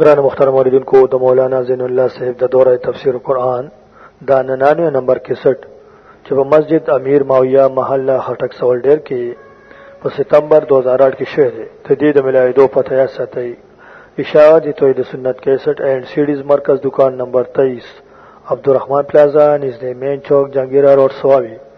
گران مختار موردن کو د مولانا زین اللہ صاحب د دورہ تفسیر قرآن دا ننانوے نمبر کے سٹ چې په مسجد امیر ماویہ محلہ خټک سوال ډیر کې په ستمبر 2008 کې شوه دی ته دې د ملایدو پته یا ساتي اشاعه دي توحید سنت 61 اینڈ سیډیز مرکز دکان نمبر 23 عبدالرحمن پلازا نږدې مین چوک جنگیرا روډ سواوی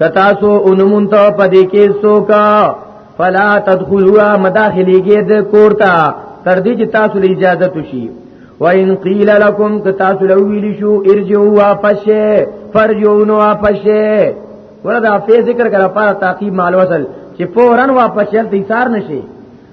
کتا سو انمون ته پدې کې سوکا فلا تدخلوا مداخليږي د کورتا تر دې چې تاسو له اجازه تشي وان قيل لكم کتا سو لو ویل شو ارجعوا واپس فرجعوا نو واپس وردا په ذکر کرا پاره تعقیب مال وصل چې فورن واپس چلته ایثار نشي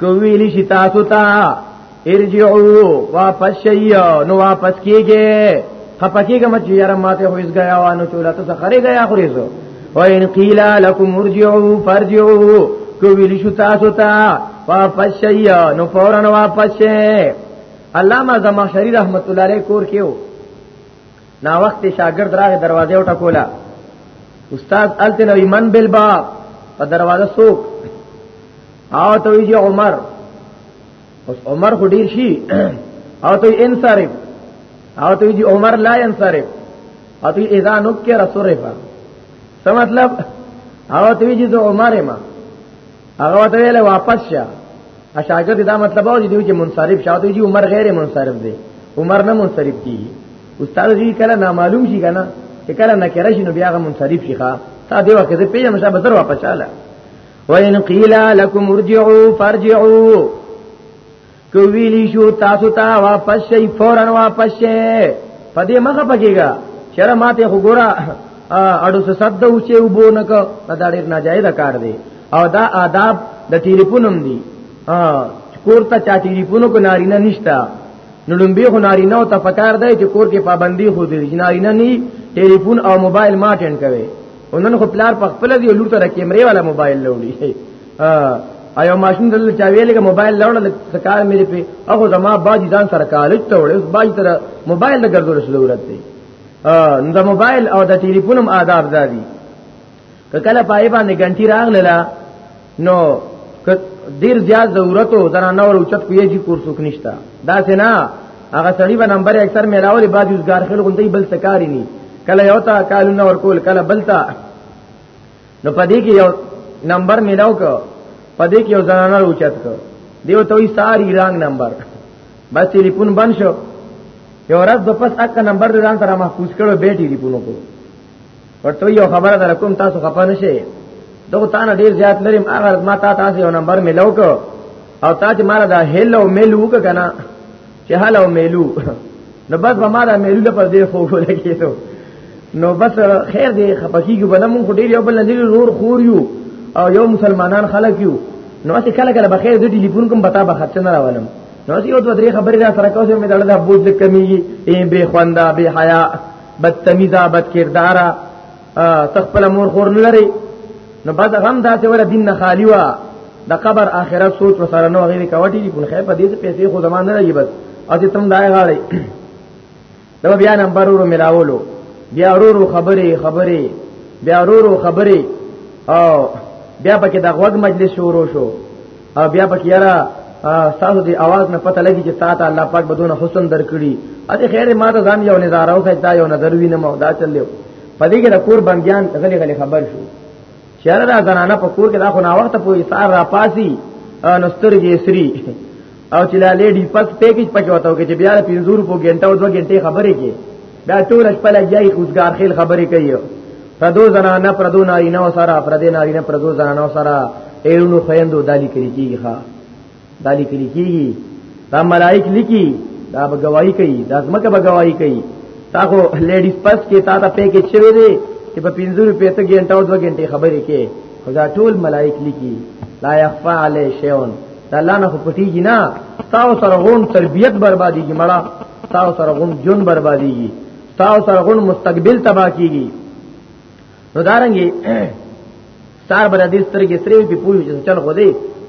کویلی شي تاسو ته ارجعو واپس شي نو واپس کیږي خپکیږه مچ یاره ماته هو اس غیا وانو چولا ته خره غیا خریزو و ان قیل لکم ارجعو فرجعو کویلی شو تاسو ته واپس شي نو فورا واپس شي علامہ زمخشری رحمت الله علیه کور کېو نا وخت شاګرد راغی دروازه وټه کولا استاد الته نو ایمن بل باب په دروازه سوق او ته وی عمر اوس عمر خو ډیر شي او ته انصرف او ته وی عمر لا انصرف او ته اذا نکر صرفا څه مطلب او ته وی عمر ما هغه ته ویل واپس شه اشاګر دا مطلب او دی چې منصرف شاته جی عمر غیر منصرف دی عمر نه منصرف کیږي استاد جی کله نامعلوم شي کنه چې کله نکره شي نو بیا غو منصرف شي ښا تا دی وخت په یو مشه بزر واپس شاله وان قیل لکم ارجعوا فارجعوا کویلی شو تاسو ته واپس شي فورن واپس شي پدې مخه پکېګا چر ماته خو ګورا اډو څه صد او چې وبو نک دا ډېر ناجایز کار دی او دا آداب د ټلیفون هم دی کور ته چا ټلیفون کو نارینه نشتا نو لومبي خو نارینه او تفکر دی چې کور کې پابندي خو دی نارینه ني ټلیفون او موبایل ما ټینډ کوي ونن خو پلار په خپل دی لور ته کیمرې والا موبایل لوړي ایو ماشین دل چا ویلې کې موبایل لوړل کار مې په هغه زما باجی ځان سره کالج ته وړل باجی تر موبایل د ګرځول ضرورت دی نو د موبایل او د ټلیفون هم آداب دادي کله پای باندې غنټي راغله نو ډیر زیات ضرورت او درا نور اوچت کوی جی کورس وکنيشتا دا سینا هغه سړی په نمبر اکثر ملاولې بعد یوزګار خلک غوندي بل سکاري ني کله یو تا کالونه ور کول کله بلتا نو پدې کې یو نمبر میلاو کو پدې کې یو زنانه اوچت کو دیو ته وی ساری رنگ نمبر بس ټلیفون بند شو یو ورځ د پس اک نمبر د ځان سره محفوظ کړو به ټلیفون وکړو ورته یو خبره در کوم تاسو خپه نشئ دغه تانه ډیر زیات لرم هغه ما تا تاسو یو نمبر ملو کو او تا چې مال دا هلو ملو وک کنه چې حال او میلو نو بس به ما دا میلو له پر دې خو ولګېدو نو بس خیر دی خپکیږي بل مونږ ډیر یو بل نظر نور خور یو او یو مسلمانان خلک یو نو اسی کله کله بخیر د ټلیفون کوم بتا به خرچ نه راولم نو اسی یو دوه درې خبرې را سره کوم مې دړه د بوج کمیږي ای بے خواندا بے حیا بدتمیزا بد کردارا تخپل مور خور نه لري نو بعد غم داسې ولا دین نه خالی وا د قبر آخرت سوچ وسره نو غیر کوټی دی په خیر په دې پیسې خو زمانه نه لګي بس او چې تم دای غاړي دا بیا نمبر ورو ملاولو بیا ورو خبرې خبرې بیا ورو خبرې او بیا پکې د غوږ مجلس شروع شو او بیا پکې یاره تاسو دی आवाज نه پته لګی چې تا ته الله پاک بدون حسن درکړي اته خیر ما ته ځان یو نظر او خدای یو نظر وینم او دا چلیو پدې کې د کور بندیان غلي غلي خبر شو چیرې دا زنانه په کور کې دا خو نا وخت پوي سار را پاسي نسترګې سری او چې لا لیډي پک پیکج پکې وتاو کې چې بیا 50 په غنټه او 2 غنټه خبرې کې دا ټول شپه لګیای خوځګار خیل خبرې کوي پردو زنانه پردو نارینه او سره پردې نارینه پردو زنانه او سره ایرونو خويندو دالی کلی کیږي ها دالی کلی کیږي دا ملائک لیکي دا بګواہی کوي دا زمکه بګواہی کوي تا خو لیډیز پس کې تا ته پېکې چوي دي چې په 50 روپے ته ګنټه او 2 ګنټه خبرې کې خدا ټول ملائک لیکي لا يخفى عليه شيء الله نه پټيږي نه تاسو سره غون تربيت برباديږي مړه تاسو سره غون جون برباديږي تاسو سره غون مستقبل تباہ کیږي نو دارنګي سار بر دې سترګې سری په پوښ چې چل خو دې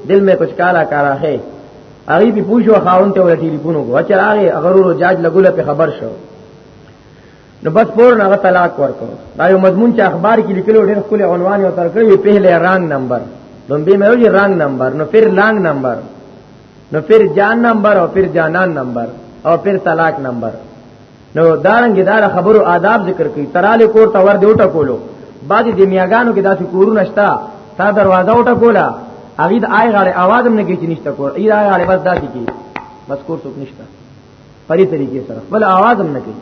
دل مې کچھ کالا کارا ہے هغه په پوښو خاون ته ور ټلیفون وکړ چې هغه اغرورو جاج لګول په خبر شو نو بس پور نه طلاق ورکو دا یو مضمون چې اخبار کې لیکلو ډېر خپل عنوان یو تر کړی په له رنگ نمبر نو به مې وی رنگ نمبر نو پھر لانګ نمبر نو پیر جان نمبر او پیر جانان نمبر او پیر طلاق نمبر نو دارنګ دار خبرو آداب ذکر کوي تراله کور ته ور دی وټه کولو بعد د میاګانو کې داسې کورونه شته تا دروازه وټه کولا هغه د آی غاړه आवाज هم نه کوي چې نشته کور ای آی غاړه بس داسې کی بس کور څوک نشته پرې طریقې سره بل आवाज هم نه کوي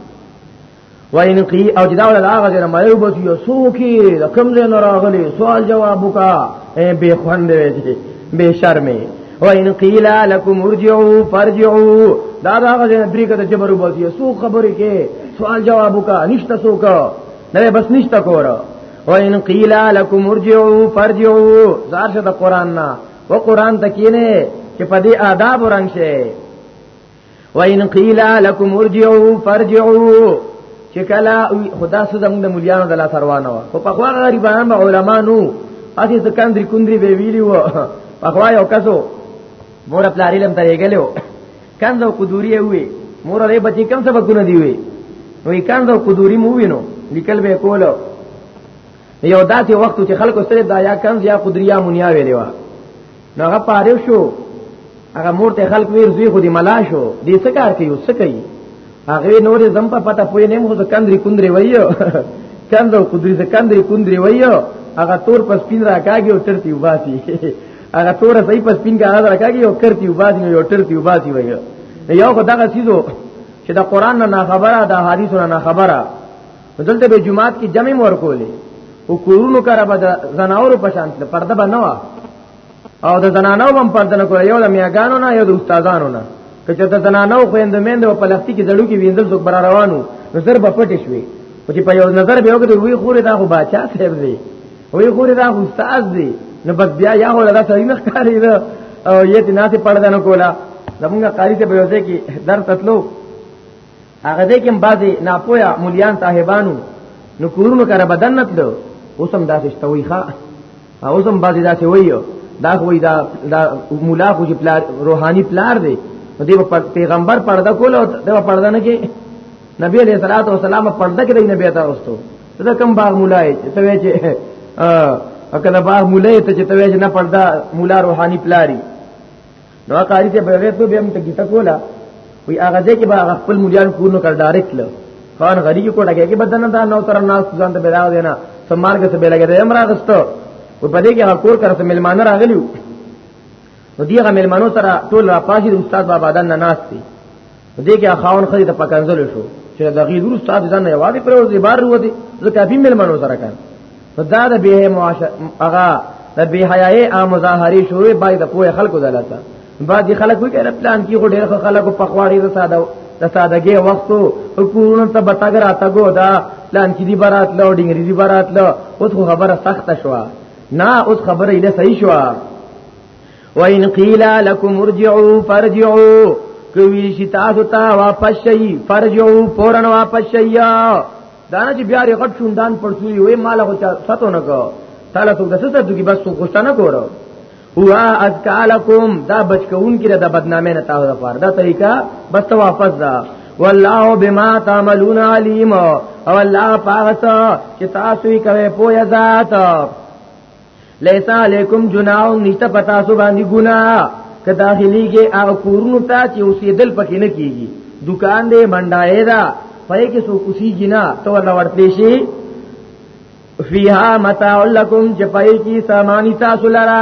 وین قی او جدا ول هغه جره مې وبس یو سو کی د کم ځای نه راغلی سوال جواب وکا اے بے خوند وی بے شرمې وین قیل لکم ارجعوا فرجعوا دا دا هغه جره بریګه د جبر وبس یو سو خبرې کې سوال جواب وکا نشته سو کا نه بس نشته کورا وین قیل لکم ارجعوا فرجعوا زار شه د قران نه و قران تکینه چې په دې آداب ورنګ شه وان قیل لکم ارجعوا فرجعوا چې کله خدا سره زموږ د مليانو د لا سروانه و خو په خوا غریبان به علما نو اسی سکندري کندري به ویلی و په خوا یو کسو مور خپل علم ته یګلو کندو قدوری وی مور له بچی کم سبق نه دی وی نو کندو قدوری مو وینو لیکل به کولو یو داسې وخت چې خلکو سره دا یا کم یا قدریا مونیا ویلی و نو هغه پاره شو هغه مور ته خلک ویر زوی خو دی ملا شو دې څه کار کوي څه کوي هغه نور زم په پته پوی نه مو کندري کندري وایو کندو کندري کندري کندري وایو هغه تور پس پین راکاږي او ترتی وباسي هغه تور صحیح پس پین کا هغه راکاږي او کرتی وباسي نو ترتی وباسي وایو یو خدغه سیزو چې د قران نه خبره د حدیثو نه خبره دلته به جمعات کې جمع مور کولې او کورونو کرا به زناورو په شان ته پرده به نه او د زنانو هم پرده نه کوله یو د میاګانو نه یو د استادانو نه کچه د زنانو خويند مند په لختي کې دړو کې ویندل څوک بر روانو نظر به پټ شوي او چې په یو نظر به وګړي وی خورې دا خو بچا صاحب دی وی خورې دا استاد دی نو بس بیا یا هو دا سړی نه ښکاری دا او یې ته ناسه پړدنه کولا زمونږه قاری ته به وځي کې درس اتلو هغه دې کوم بعضي ناپویا مليان صاحبانو نو کورونو کار بدن نه تلو اوسم داسې شتوي ښا اوسم بعضي داسې وایو دا خو دا دا مولا خو چې پلار روحاني پلار دی دې په پیغمبر پرده کول او دا پرده نه کې نبی علیہ الصلوۃ والسلام پرده کې نه بیت اوستو دا کم باغ مولا ته وی چې ا کله باغ مولا ته چې ته وی چې نه پرده مولا روحاني پلاری نو قاری ته بغیر ته به هم ته کیته کولا وی هغه ځکه به هغه خپل مليان کورنو کړ ډایرکټ له خان غری کو ټګه کې بدن دا نو تر ناس ځان ته بلاو دینا سمارګ ته بلګه دې امر غستو و په دې کې هغه کور کرته ملمانه راغلیو نو دیغه ملمانو تر ټول را پاسې استاد بابا دن ناس دي دې کې خاون خري ته پکنځل شو چې د غیر استاد ځان نه یوازې پر ورځې بار وروته ځکه په ملمنو سره کار دا د به معاشره هغه د به حیاي عام مظاهري شوې بای د پوهه خلکو دلته بعضی خلک وی کړه پلان کې غو ډېر خلکو په خواړې د ساده د سادهګي وختو کورونو ته بتاګ راتګو دا پلان کې دی برات لو ډنګري دی برات لو اوس خبره سخته شوه نه اوس خبره یې صحیح شوه وان قیل لکم ارجعوا فرجعوا کوي شي تاسو ته واپس شي فرجعوا فورن واپس شي دانه چې بیا رغټ شوندان پړسوي وې مال خو ساتو نه کو تعالی تو دسه ته دګي بس غوښته نه ګورو هو ازکا لکم دا بچکون کې د بدنامه نه تاسو لپاره دا طریقہ بس ته واپس دا والله بما تعملون علیم او الله پاک چې تاسو یې کوي پوهه ذات لیسا علیکم جناح نشته پتا سو باندې ګنا که داخلي کې هغه کورونو ته چې اوسېدل پکې نه کیږي دکان دې منډای دا پای کې سو کوسی جنا تو الله ورته شي فیها متاع لکم چې پای کې سامانی تاسو لرا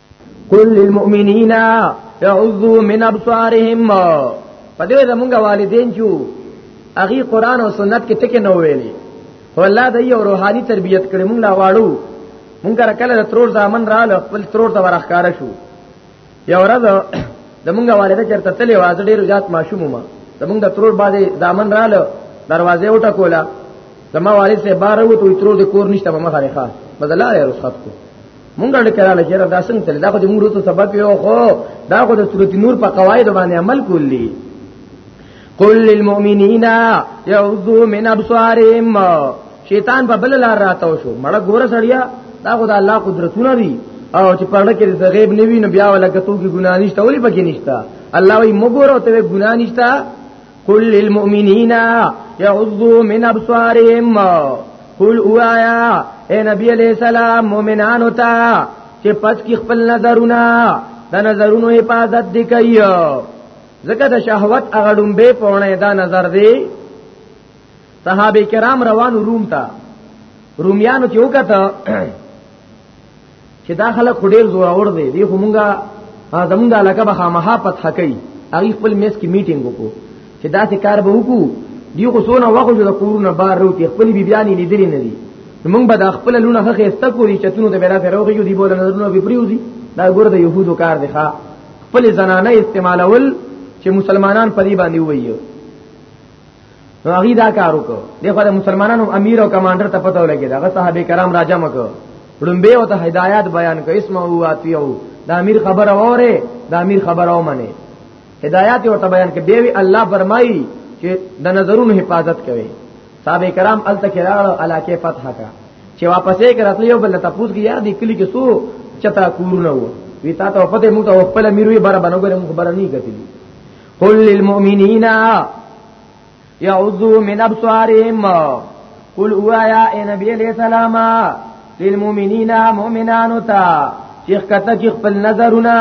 قل للمؤمنین يعذو من ابصارهم په دې زمونږ والدین چې اغي قران او سنت کې ټکه نو ویلي والله د یو روحاني تربيت کړي مونږ لا واړو مونږ را کله د ترور ځامن را ل خپل ترور ته ورخکار شو یو ورځ د مونږ والده چرته تلې واز ډېر زیات ماشوم ما د مونږ د ترور باندې ځامن را ل دروازه وټه کولا زما والد سے بار وو ته ترور د کور نشته ما خارخه بدلاره رخصت کو مونږ له کړه له جره داسن تل دا خو د مونږ ته سبق یو خو دا خو د سورۃ نور په قواعد باندې عمل کولی قل للمؤمنین یعوذوا من ابصارهم شیطان په بل لار راتاو شو مړه ګوره سړیا دا خو د الله قدرتونه دي او چې پړه کې د غیب نه ویني بیا ولا کتو کې ګناه نشته ولې پکې نشته الله وی مګور او ته ګناه نشته قل للمؤمنین یعذو من ابصارهم قل اوایا اے نبی علیہ السلام مومنانو ته چې پس کې خپل نظرونه د نظرونو حفاظت دی کوي ځکه د شهوت هغه ډومبه پونه دا نظر دی صحابه کرام روان روم ته رومیانو چې وکړه چې دا خلک خډیر زور اور دی دی همغه زمونږ د علاقه به خامها پتح کوي هغه خپل میس کې میټینګ وکړو چې دا څه کار به وکړو دی خو سونه وخت د کورونه بار وروتي خپل بی بیانی لیدلې نه دي موږ به د خپل لونه خخه استکوري چتونو ته بیره فروغي جو دی بوله نظرونه به پریوزي دا ګور د يهودو کار دی ښا خپل زنانه استعمالول چې مسلمانان پری باندې وایي نو هغه دا کار وکړ دغه د مسلمانانو امیر او کمانډر ته پته ولګی دا صحابه کرام راجم کړ لومبه او ته هدایت بیان کړ اسمه او اتیو دا امیر خبره وره دا امیر خبره ومنه هدایت او ته بیان کړ دی وی الله فرمایي چې د نظرونو حفاظت کوي صحابه کرام ال تک راغلو علاقه فتح کا چې واپسې کړتل یو بل ته پوس کیه دی کلی کې سو چتا کورونه وو وی تا ته پته مو ته خپل میروي بار باندې ګره مخبر نه کتلی قل للمؤمنین یعوذو من ابصارهم قل اوایا اے نبی علیہ السلام للمؤمنین مؤمنانو تا چیخ کته کی خپل نظرونه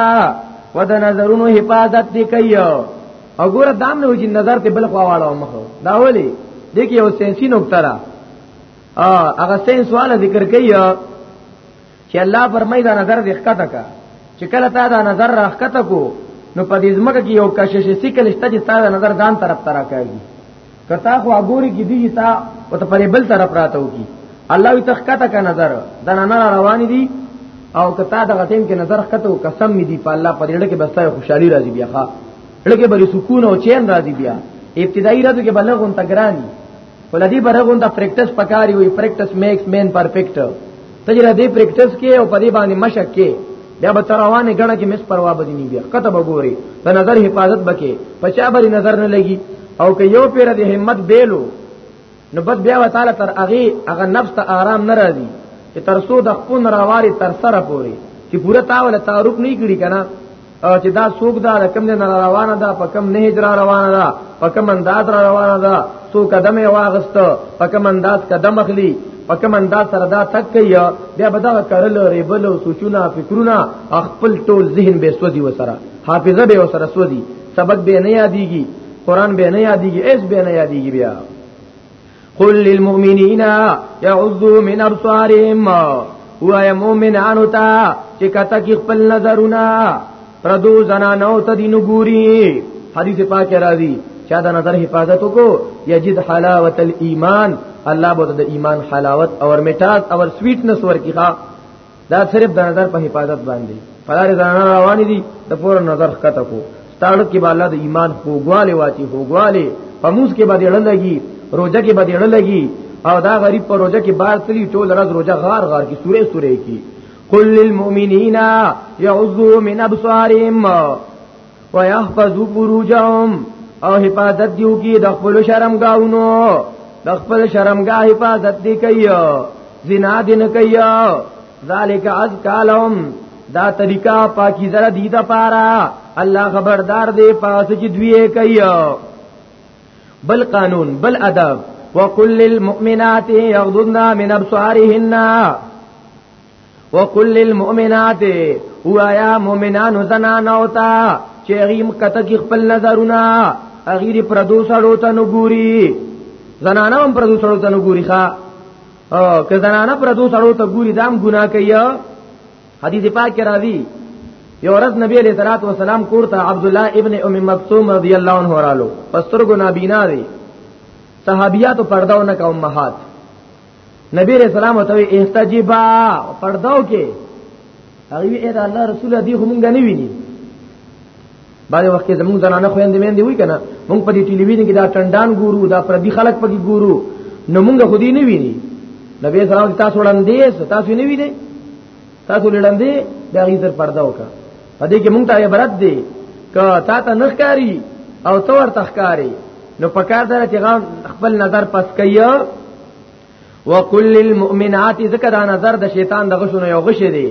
و د نظرونو حفاظت دی کوي او ګوره دام نه وجی نظر ته بل خوا واړو مخ دا ولی دګه یو سنسي نقطه را هغه سنس والا ذکر کوي چې الله فرمایي دا نظر دې ښکته کا چې کله تا دا نظر راخته کو نو په دې ځمکه کې یو کشش سیکل شته چې تا دا نظر ځان طرف ته راکاږي کتا خو اګوري کې دی تا او ته په بل طرف راته وکی الله یې تخکته کا نظر دا نه روان دي او کتا د غتیم کې نظر خطو قسم می دی په الله په دې کې بسته خوشحالي راځي بیا ښا لکه بری سکون او چین راځي بیا ابتدایي راځي کې بلغون تګرانی ولدی برغون دا پریکټس پکاري وي پریکټس میکس مین پرفیکټ تجربه دې پریکټس کې او په دې باندې مشق کې بیا به تروانه غړه کې مس پروا بدی نه بیا کته بګوري د نظر حفاظت بکې پچا بری نظر نه لګي او که یو پیر د همت بیلو نو بس بیا وتعالى تر اغه اغه نفس ته آرام نه راځي چې تر سو د خپل راواري تر سره پوري چې پوره تاول تعارف نه کړی کنه او چې دا څوک دا رقم نه روانه ده په کم نه هجر روانه ده په کم انداز را روانه ده څو قدم یې واغست په کم انداز قدم اخلي په کم انداز سره دا تک کوي بیا به دا کرل ریبل او سوچونه فکرونه خپل ټول ذهن به سودي وسره حافظه به وسره سودي سبق به نه یادېږي قران به نه یادېږي اس به نه یادېږي بیا قل للمؤمنین یعذو من ابصارهم وای مؤمنانو ته چې کته کې خپل نظرونه پردو زنانو ته دین ګوري حدیث پاک راځي چا دا نظر حفاظت کو یجد حلاوت الايمان الله بوته د ایمان حلاوت اور میټاز اور سویټنس ورکیخه دا صرف د نظر په حفاظت باندې پلار زنانه روان دي د پور نظر خطه کو ستاړو کې بالا د ایمان خوګواله واچي خوګواله پموس کې باندې اړه لګي روزه کې باندې اړه لګي او دا غریب پر روزه کې بار تلی ټول راز روزه غار غار کې سورې سورې کې کل المؤمنین یعذو من ابصارهم ويحفظوا فروجهم او حفاظت دیو کی د خپل شرمګاونو د خپل شرمګا حفاظت دی کوي زنا دین کوي ذالک از کالهم دا طریقہ پاکی زره دی دا پارا الله خبردار دی پاس چې دوی کوي بل قانون بل ادب وقل للمؤمنات يغضضن من ابصارهن وقل للمؤمنات هو يا مؤمنان زنان اوتا چې غیم کته کې خپل نظرونه غیر پردو سړو ته نګوري زنانه هم پردو سړو ته نګوري ښا او که زنانه پردو سړو ته ګوري دام ګناه کوي حدیث پاک کې راځي یو ورځ نبی علیہ الصلوۃ والسلام کور ته عبد الله ابن ام مکتوم رضی الله عنه رالو پستر ګنا بینا دی صحابیات پرداونه کا امهات نبی رسول الله ته احتجبا پرداو کې هغه وی اې دا الله رسول دی خو مونږ نه ویني باندې وخت کې زموږ زنانه خويندې مې دی وی کنه مونږ په دې ټلویزیون کې دا ټندان ګورو دا پردي خلک پکې ګورو نو مونږ خو دې نه ویني نبی صلی الله علیه وسلم تاسو وړاندې تاسو نه ویني تاسو لړاندې دا غي تر پرده وکړه په دې کې مونږ ته عبرت دی که تا ته نخکاری او تو ورته ښکاری نو په کار دره چې غام خپل نظر پس کیا وکل للمؤمنات ذکر دا نظر د شیطان د غشونو یو غش دی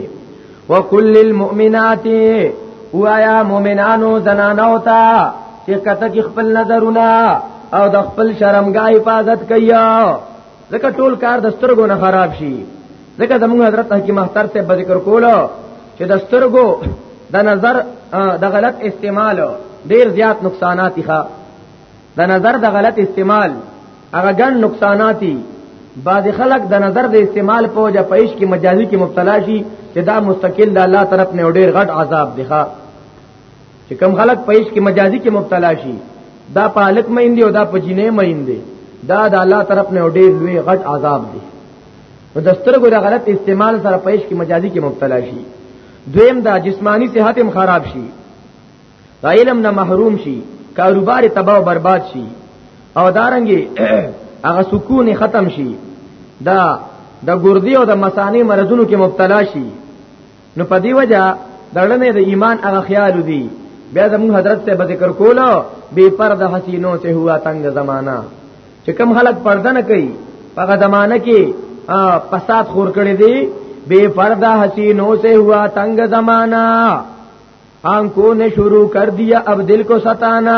وکل للمؤمنات وایا مؤمنانو زنانو ته چې کته کې خپل نظرونه او د خپل شرمګاه حفاظت کیا ځکه ټول کار د سترګو نه خراب شي ځکه زموږ حضرت حکیم اختر ته به ذکر کولو چې د سترګو د نظر د غلط استعمال ډیر زیات نقصانات ښه د نظر د غلط استعمال هغه ګڼ نقصاناتي بعض خلک د نظر د استعمال په وجه پیش کې مجازي کې مبتلا شي چې دا مستقل د الله طرف نه ډیر غټ عذاب دی ښه چې کم خلک په عشق مجازي کې مبتلا شي دا په الک مېندې او دا په جنې مېندې دا د الله طرف نه ډېر لوی غټ عذاب دی نو د سترګو د غلط استعمال سره په عشق مجازي کې مبتلا شي دویم دا جسمانی صحت هم خراب شي دا علم نه محروم شي کاروبار تباہ و برباد شي او دارنګي هغه سکون ختم شي دا د ګردی او د مسانی مرزونو کې مبتلا شي نو په دی وجہ دړنه د ایمان هغه خیال دی بیا زمون حضرت ته ذکر کولو بے پرد حسینو ته ہوا تنگ زمانہ چې کم خلک پرده نه کوي هغه زمانہ کې فساد خور کړی دی بے پرد حسینو سے ہوا تنگ زمانہ آنکھوں نے شروع کر دیا اب دل کو ستانا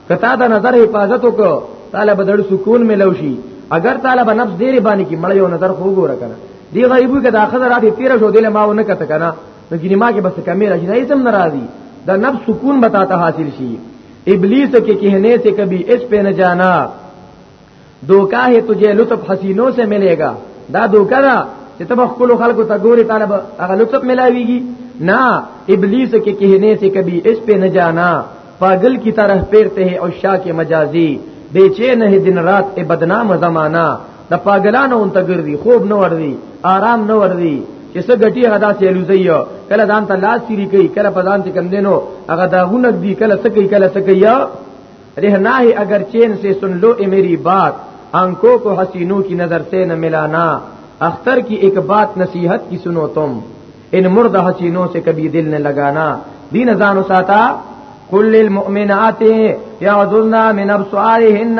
کتا دا نظر حفاظت وکړو طالب دړ سکون ملو شي اگر طالب نفس ډیر باندې کې مړ یو نظر خو ګوره کنه دی غیبو کې دا خزر راته تیر شو دله ما ونه کته کنه نو ګینه ما کې بس کمی راځي نه سم ناراضي دا نفس سکون بتاتا حاصل شي ابلیس کې کہنے سے کبھی اس پہ نہ جانا دوکا ہے تجھے لطف حسینوں سے ملے گا دا دوکا دا چې تب خپل خلکو ته ګوري طالب هغه لطف ملاويږي نا ابلیس کې کہنے سے کبھی اس پہ نہ جانا پاگل کی طرح پیرتے ہیں اور شاہ کے مجازی بے چین ہے دن رات اے بدنام زمانہ د پاگلانو انت ګرځي خوب نه وردي آرام نه وردي چې څه غټي غدا سي لوزي کله ځان ته لاس سری کوي کله په ځان ته کم دینو هغه داغونه دی کله څه کوي کله څه کوي رہنا ہے اگر چین سے سن لو اے میری بات آنکھوں کو حسینوں کی نظر سے نہ ملانا اختر کی ایک بات نصیحت کی سنو تم ان مرد حسینوں سے کبھی دل نہ لگانا دین ازان ساتا کل المؤمنات یعذنا من ابصارهن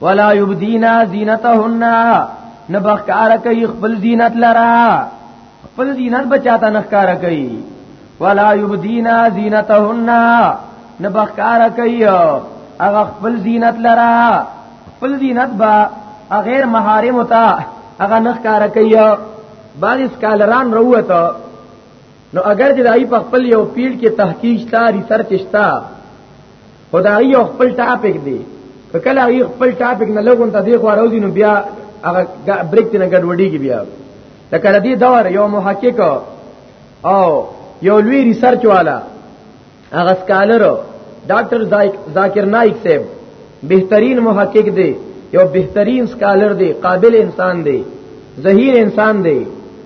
ولا یبدینا زینتهن نبخکار کوي خپل زینت لرا خپل زینت بچاته نخکار کوي ولا یبدینا زینتهن نبخکار کوي هغه خپل زینت لرا خپل زینت با غیر محارم تا هغه نخکار کوي بعض سکالران روته نو اگر چې دای په خپل یو پیل کې تحقیق شته ریسرچ شته خدای یو خپل ټاپک دی کله یو خپل ټاپک نه لګون ته دی خو راوځي نو بیا هغه بریک ته نه ګډوډیږي بیا دا کله دی دور یو محقق او یو لوی ریسرچ والا هغه سکالر ډاکټر ذاکر نایک صاحب بهترین محقق دی یو بهترین سکالر دی قابل انسان دی ظهیر انسان دی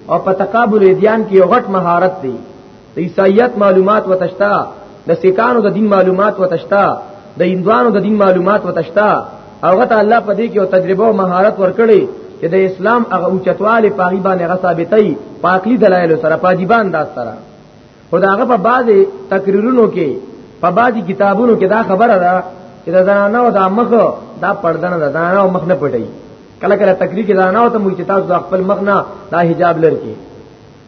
او په تقابل ادیان کې یو غټ مهارت دی د عیسایت معلومات وتشتا د سکانو د دین معلومات وتشتا د هندوانو د دین معلومات وتشتا هغه ته الله په دې کې او تجربه او مهارت ورکړي چې د اسلام هغه اوچتواله پاغي باندې هغه ثابتې پاکلی دلایل سره پاجیبان داس سره خداغه په بعضي تقریرونو کې په بعضي کتابونو کې دا خبره ده چې دا زنانه او دا مخ دا پردن ده زنانه او مخ نه پټي کله کله تقریر کې زنانه او ته مو چې تاسو خپل مخ نه دا حجاب لري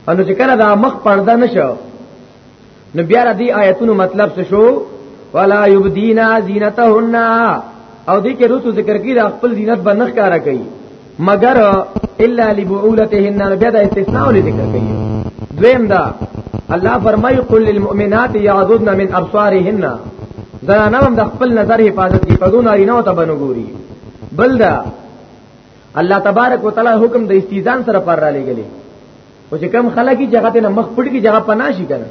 انو چې کله دا مخ پرده نشو نو بیا د دې آیتونو مطلب څه شو ولا یبدینا زینتهن او دې کې رسو ذکر کې د خپل زینت بنخ کارا کوي مگر الا لبعولتهن بیا د استثناء ولې ذکر کوي دویم دا الله فرمایي قل للمؤمنات یعذبن من ابصارهن زنانه هم د خپل نظر حفاظت کوي په دون اړینه او ته بنګوري بل دا الله تبارک وتعالى حکم د استیزان سره پر را لګلې او چې کم خلک چې هغه نه مخ پټ کی جگہ پناه شي کنه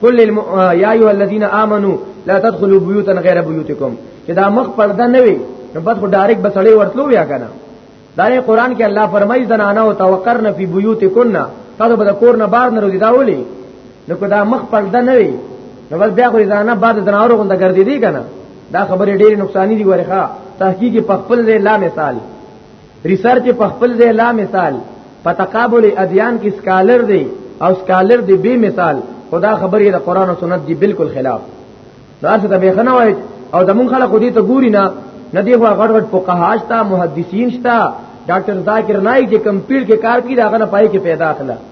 کل الم... یا ایو الذین آمنو لا تدخلوا بیوتا غیر بیوتکم چې دا مخ پرده نه وي نو بس خو ډایرک بسړې ورتلو بیا کنه دا قرآن کې الله فرمایي زنانه او توقرن فی بیوتکن تاسو به کور نه بار نه روزي دا ولي نو کدا مخ پرده نه وي نو بس بیا خو ځانه بعد زناور غونډه ګرځي دي کنه دا خبره ډېر نقصان دي ورخه تحقیق په خپل ځای لا مثال ریسرچ په خپل ځای لا مثال په تقابل ادیان کې سکالر دی او سکالر دی به مثال خدا خبره د قران او سنت دی بالکل خلاف دا څه ته به خنه وای او د مون خلکو دي ته ګوري نه نه دی غړ غړ فقها شتا محدثین شتا ډاکټر ذاکر نای چې کمپیوټر کې کار کوي دا غنه پای کې پیدا کړه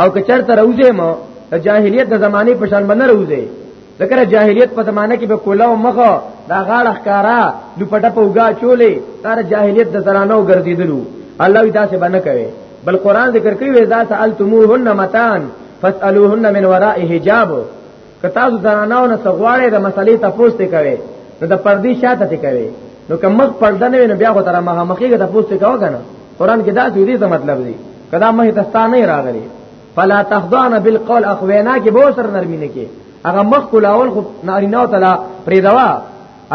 او که چرته روزه مو د جاهلیت د زمانه په شان باندې روزه ذکر جاهلیت په زمانه کې به کولا او مخه دا غاړه ښکارا د پټه په وګا چولې تر جاهلیت د زرانو ګرځیدلو الله وی تاسو باندې کوي بل قران ذکر کوي اذا سالتموهن متان فاسالوهن من وراء حجاب که تاسو زنانو نه سغواړې د مسلې تاسو ته کوي نو د پردي شاته ته کوي نو که مخ پرده نه ویني بیا خو تر مخه مخیږي تاسو ته کوي کنه قران کې دا دې څه مطلب دی کدا مه تاسو نه راغلي فلا تخضعن بالقول اخوینا کې به سر نرمي نه کې هغه مخ کولاول خو نارینه او تعالی پریدوا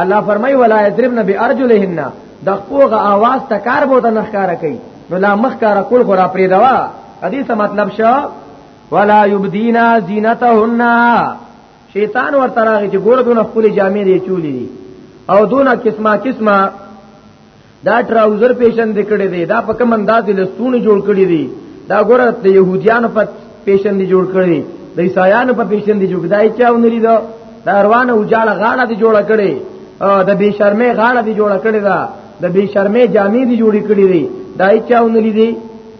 الله فرمای ولا یضربن بارجلهن د خپل اواز تکار بو ته نخکارا کوي نو لا مخ کارا کول خو را پریدوا حدیث مطلب شو ولا یبدینا زینتهن شیطان ورته راغی چې ګوره دونه خپل جامې دی چولې دي او دونه قسمه قسمه دا ټراوزر پیشن دې کړې دي دا په کوم انداز لستون جوړ کړې دي دا ګوره د يهوديانو په پیشن دي جوړ کړې د عیسایانو په پیشن دي جوړ دای چاو نری دا دا روانه وجاله غاړه دي جوړ کړې د بی شرمې غاړه دي جوړ کړې دا د بی شرمې جامې دي جوړې کړې دي دای چاو نری دي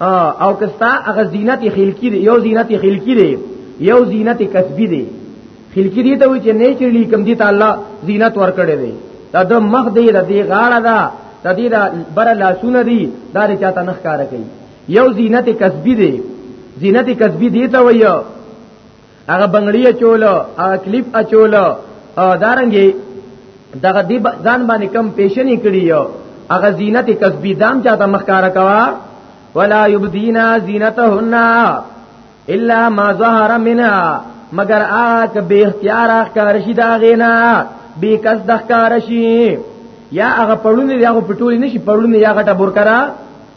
او کستا هغه زینت خلقی دی یو زینت خلقی دی یو زینت کسبی دی خلقی دی ته وی چې نیچرلی کم دی تعالی زینت ورکړي دی دا د مخ دی د دی غاړه دا د دې دا بر لاسونه دی دا لري چاته نخ کار کوي یو زینت کسبی دی زینت کسبی دی ته وی هغه بنگړی چولو هغه کلیپ اچولو او دارنګي دغه دی ځان باندې کم پیشنې کړی یو هغه زینت کسبی دام چاته مخکاره کوا ولا یبدینا زینتهن الا ما ظهر منها مگر آک به اختیار اخکار شي دا غینا به کس د اخکار شي یا هغه پړونه دی هغه پټول نشي پړونه یا غټه بورکرا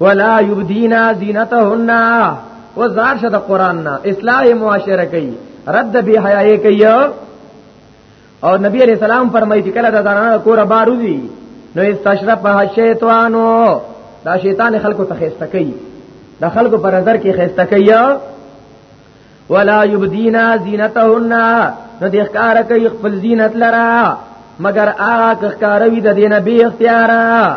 ولا یبدینا زینتهن و زار شد قران نا اصلاح معاشره کوي رد به حیاي کوي او نبی علیہ السلام فرمایي چې کله د زنانه کور باروزی نو استشرف شیطانو دا شیطان خلکو ته خسته کوي د خلکو پر نظر کې خسته کوي ولا یبدینا زینتهن نو د ښکار کوي خپل زینت لرا مگر آ که ښکاروي د دینه به اختیارا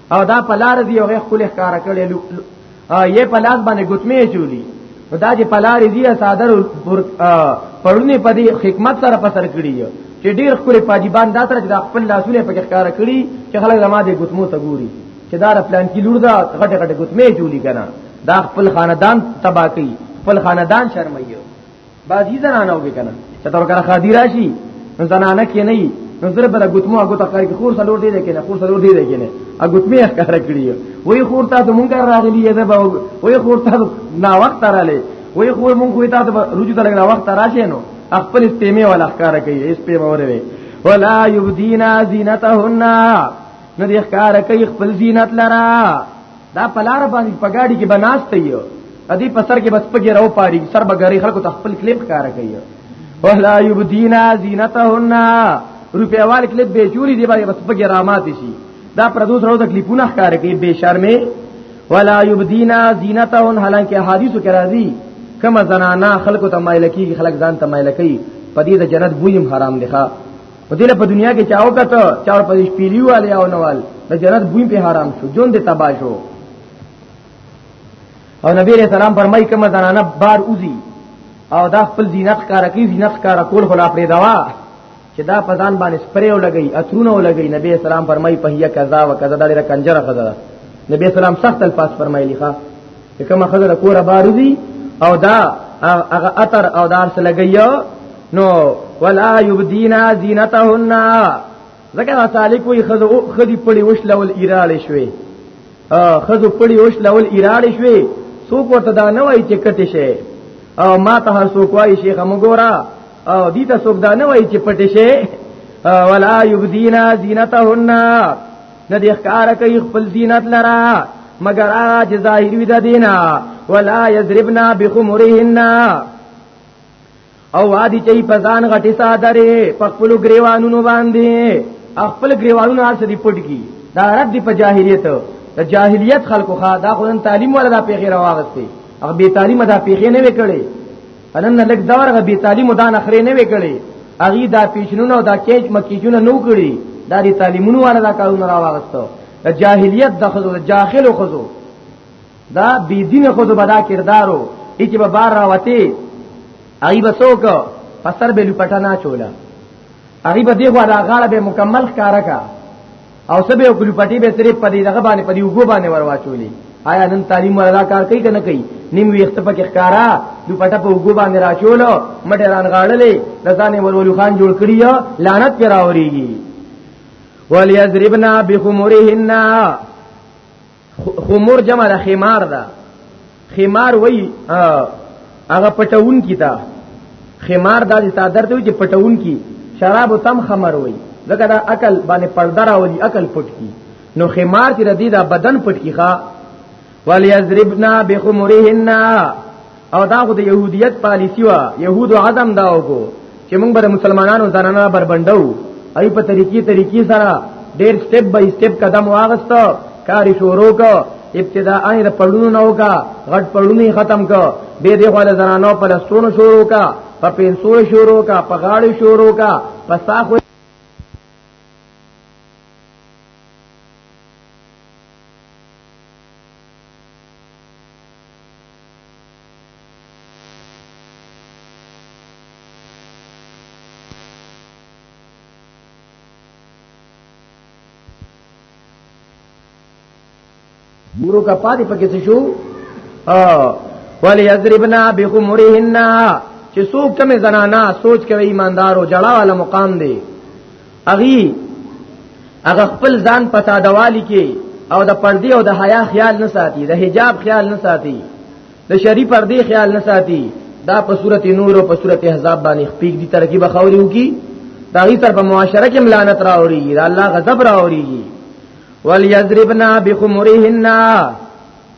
او دا په لار دی هغه خپل ښکارا کړي یې په لاس باندې ګوتمه چولی دا چې په لار دی صادر پړونی په دې حکمت سره پسر کړی چې ډیر خپل پاجیبان دا تر چې خپل لاسونه په ښکارا کړي چې خلک زما دې ګوتمو ته ګوري چې دا پلان کې لور دا غټه غټه ګوتمه چولی کنه دا خپل خاندان تباہ کوي خپل خاندان شرمایي بازی زنانه وګ کنه چې تر کړه خادي راشي نو زنانه کې نه وي نو زره بل غوتمو هغه تخکار کې خور سلور دی کنه خور سلور دی کنه هغه غوتمه ښکار کړی وای خور ته ته مونږ راغلی یې دا وای خور ته نا وخت رااله وای خور مونږ کوی ته رجو ته لګنا وخت راشه نو خپل استیمه ولا ښکار کوي اس په مورې ولا یبدینا زینتهن نه دې ښکار کوي خپل زینت لرا دا پلار باندې پګاډي کې بناسته یو ادي په سر کې بس پګې راو پاړي سر بګاری خلکو ته خپل کلیپ کار کوي ولا یبدینا زینتهن روپیا وال کلیپ به چوری دی باندې بس پګې رامات شي دا پردوس راو د کلیپونه کار کوي به شرمې ولا یبدینا زینتهن حالانکه حدیثو کې راځي کما زنانا خلکو ته مایل کیږي خلک ځان ته مایل کوي پدې د جنت بویم حرام دی ښا په دې په دنیا کې چاو کته چاو په شپېلیو والے او نوال د جنت بوی په حرام شو جون دې تبا شو او نبی رسول الله فرمایي کومه زنانه بار اوزي او دا خپل زینت کار کوي زینت کار کول خلا پرې دوا چې دا پزان باندې سپری ولګي اترونه ولګي نبی اسلام فرمایي په هي کذا وکذا دا لري کنجره خزا نبی اسلام سخت الفاظ فرمایلی ښا کومه خزر کوره بارزي او دا هغه اتر او دار سره لګیو نو ولا یبدینا زینتهن زکه سالک وی خزو خدی پړی وش لول ایراله شوی خزو پړی وش لول ایراله شوی څوک ورته دا نه وای چې کټی شي او ما ته څوک وای شیخ مګورا او دې ته څوک دا نه وای چې پټی شي ولا یبدینا زینتهن نه د ښکار کوي خپل زینت لرا مگر هغه چې ظاهر وي د دینا ولا یضربنا بخمرهن او وادي چې په ځان غټي سادره په خپل گریوانونو باندې خپل گریوانونو هر څه دی پټ کی دا رد دی په جاهلیت د جاهلیت خلکو خا دا خو تعلیم ولا د پیغیر واغسته هغه به تعلیم دا پیغیر نه وکړي انن لګ دورغه به تعلیم دا نخره نه وکړي اغي دا پیشنونه دا کیج مکیجونه نو کړی دا دي تعلیمونو والا دا کارونه راوغستو د جاهلیت د خزو د جاهل خزو دا بی دین خزو بدا کردارو ای چې به بار راوتی اغي بسوک پسر به لپټا نه چولا اغي به دیغه دا غاړه به مکمل ښکارا کا او سبه یو کلی پټي به ترې پدې دغه باندې پدې وګو باندې ورواچولې آیا نن تعلیم ولا کار کوي کنه کوي نیم ویخت پکې ښکارا دو پټه په وګو باندې راچولو مټه ران غاړلې د ځانې ولولو خان جوړ کړی لعنت پر راوريږي وليذربنا بخمرهن خمور جمع د خمار ده خمار وای هغه پټون کی تا خمار د دې صادر ته چې پټون کی شراب او تم خمر وای ځکه دا عقل باندې پردر او دی عقل پټ کی نو خمار چې ردی دا بدن پټ کی ښا وليضربنا بخمرهن او دا خو د يهوديت پالیسی و يهود عدم دا وکړو چې موږ به مسلمانانو ځانانه بربندو ای په طریقې طریقې سره ډېر سټپ بای سټپ قدم واغستو کار شروع کو ابتداء د پړونو نو کا غټ پړونی ختم کو به دې خو له زنانو په لستونو شروع کا په پینسو شروع کا په غاړو شروع کا په ساخو ګورو کا پاتې پکې څه شو ولی یضربنا بخمرهن چې څوک کوم زنانا سوچ کوي ایماندارو جړا والا مقام دی اغي هغه خپل ځان په ساده والی کې او د پردې او د حیا خیال نه ساتي د حجاب خیال نه ساتي د شری پردې خیال نه ساتي دا په صورت نور او په صورت احزاب باندې خپل دي ترکیب خوري وکي دا غي تر په معاشره کې ملانت راوړي دا الله غضب راوړي وليضربنا بخمرهن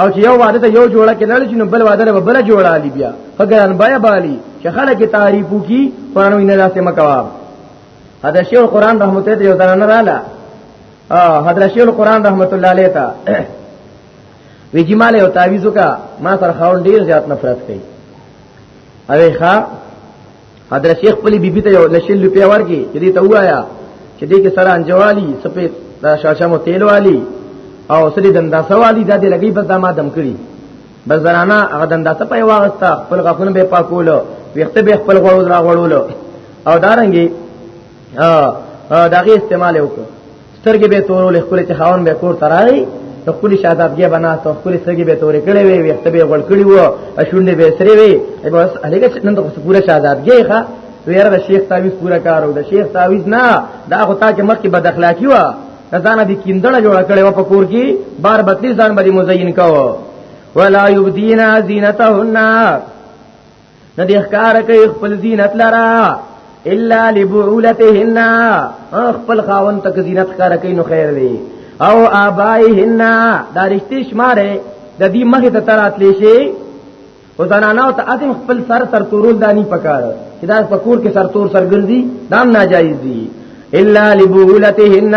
او چې یو واده ته یو جوړه کې لړ شنو بل واده به بل جوړه علی بیا فګران بیا بالی چې خلک تعریفو کی قران وینه داسې مکوا حضرت شیخ القران رحمت الله یو ځان نه رااله حضرت شیخ القران رحمت الله علیه تا وی جمال او تعویذ کا ما سره خاون ډیر زیات نفرت کوي اوی ښا حضرت شیخ خپل بیبي ته یو لشل روپیا ورکړي چې دې ته وایا چې دې کې سره انجوالي سپید دا شاشمو تیل والی او سری دنداسه والی دا دې لګي بس دا ما دم کړی بس زنانا هغه دنداسه په واغستا خپل غفونه به پاکولو ویخته به خپل غړول را غړولو او دارنګي داغه استعمال وکړو سترګې به تورولې خپل چې خاون به کور تراغي د خپل شادابګي بنا ته خپل سترګې به تورې کړې وي وخت به غړ کړی وو شونډې به سرې وي بس هلګه چې نن ته پوره شادابګي ښا ویره د شیخ تعویز پورا کارو د شیخ تعویز نه دا خو تا چې مخکې بد اخلاقی و ځان دې کیندړه جوړ کړي و په کور کې بار بتلی ځان باندې مزین کاوه ولا یبدینا زینتهن نه د ښکار کوي خپل زینت لرا الا لبعولتهن خپل خاون تک زینت ښکار کوي نو خیر دی او ابائهن دا رښتې شماره د دې مخه ته تراتلې شي او زنانو ته ادم خپل سر سر تورول دانی پکار چې دا پکور کې سر تور سر ګرځي دام ناجایز دي الا لبعولتهن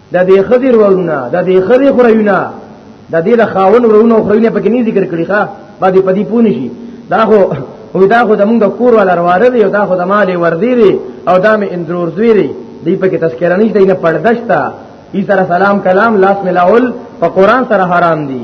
د دې خضر ورونه د دې خضر خورونه د دې د خاون ورونه خورونه پکې نه ذکر کړی ښا باندې پدی پونی شي دا خو او دا خو د موږ کور ولا رواره دی او دا خو د مال وردی دی او دا مې اندرور زوی دی دې پکې تذکرہ نشته نه پردشتا ای سره سلام کلام لاس ملاول په قران سره حرام دی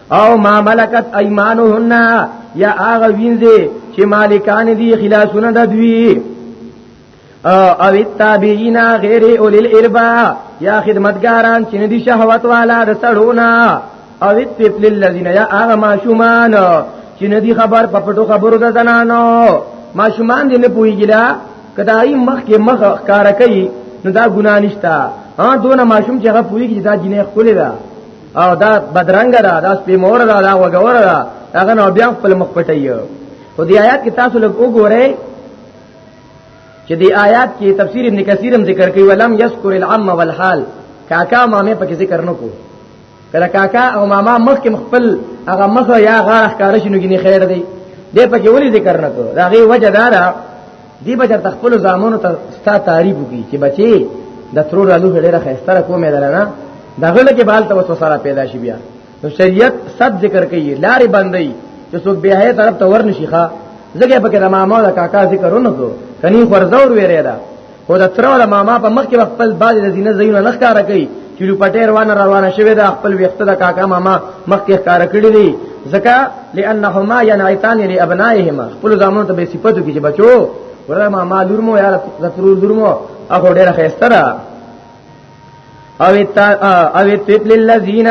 او ما ملکت ايمانهن یا هغه وینځي چې مالکان دي خلاصونه د دوی او التابعین غیر اول الاربا یا خدمتګاران چې ندي شهوت والا د سړونا او الطفل الذين یا هغه ماشومان چې ندي خبر په پټو خبرو د زنانو ماشومان دې نه پويګلا کداي مخ کې مخ کار کوي نو دا ګنا نشتا ها دونه ماشوم چې هغه پويګي دا جنې خپل ده او دا بدرنګ ده دا سپیمور ده دا وګور ده هغه نو بیا خپل مخ پټي خو دی آیات کې تاسو لږ وګورئ چې دی آیات کې تفسیر ابن کثیر هم ذکر کوي ولم یذکر العم والحال کاکا مامه په ذکر نه کو کله کاکا او ماما مخ کې خپل هغه مخ یا غاړه ښکارش نو ګني خیر دی دې په کې ولې ذکر نه کو دا غي وجه دارا دی به چرته خپل زامنو ته ستا تعریف وکړي چې بچي د ترور الو ډیره خسته را کومه ده نه دغه لکه بال ته وسو سره پیدا شي بیا نو شریعت صد ذکر کوي لارې بندي چې څوک به هي طرف ته ورنشي ښا زګه پکې د ماما د کاکا ذکر ونکو کني خورزور ویره ده خو د تر ول ماما په مخ کې خپل باز د زینه زینو نخکاره کوي چې لوپټه روانه روانه شوې ده خپل وخت د کاکا ماما مخکې کار کړی دی ځکه لانهما ينعتان لابنائهما خپل زامن ته به صفاتو کې بچو ورته ماما لورمو یا زترور لورمو هغه ډیره خسته ده او او تطل الذين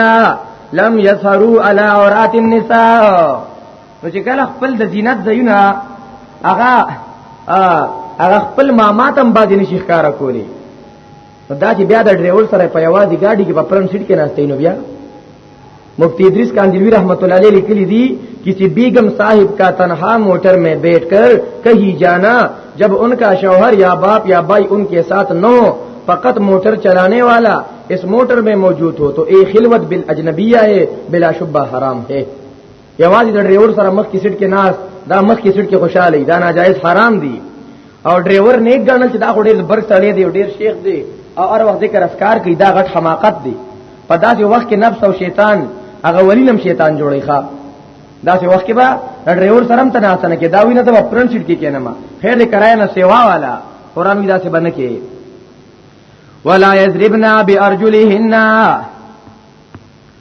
لم يسهروا على عورات النساء نو چې کله خپل د زینت زیونه هغه هغه خپل ماما تم باندې نشي ښکارا کولی دا چې بیا د ډرایور سره په یوازې ګاډي کې په پرن سیټ کې ناشته نو بیا مفتی ادریس کاندلوی رحمت الله علیه لیکلی دی کسی بیگم صاحب کا تنها موٹر میں بیٹھ کر کہیں جانا جب ان کا شوہر یا باپ یا بھائی ان کے ساتھ نہ ہو فقط موٹر چلانے والا اس موٹر میں موجود ہو تو اے خلوت بالاجنبیہ ہے بلا شبہ حرام ہے یوازې د ډرایور سره مخ کې سیټ کې ناس دا مخ کې سیټ کې خوشاله دا ناجایز حرام دي او ډرایور نیک ګڼل چې دا خو ډیر برک سړی دی ډیر شیخ دی او هر وخت ذکر اسکار کوي دا غټ حماقت دی په داسې وخت کې نفس او شیطان هغه ولینم شیطان جوړي ښا داسې وخت کې به ډرایور سره هم تناسنه کې دا وینه ته پرن سیټ کې کینم خیر دې کرای نه سیوا والا قران وی داسې باندې کې ولا یذربنا بارجلهن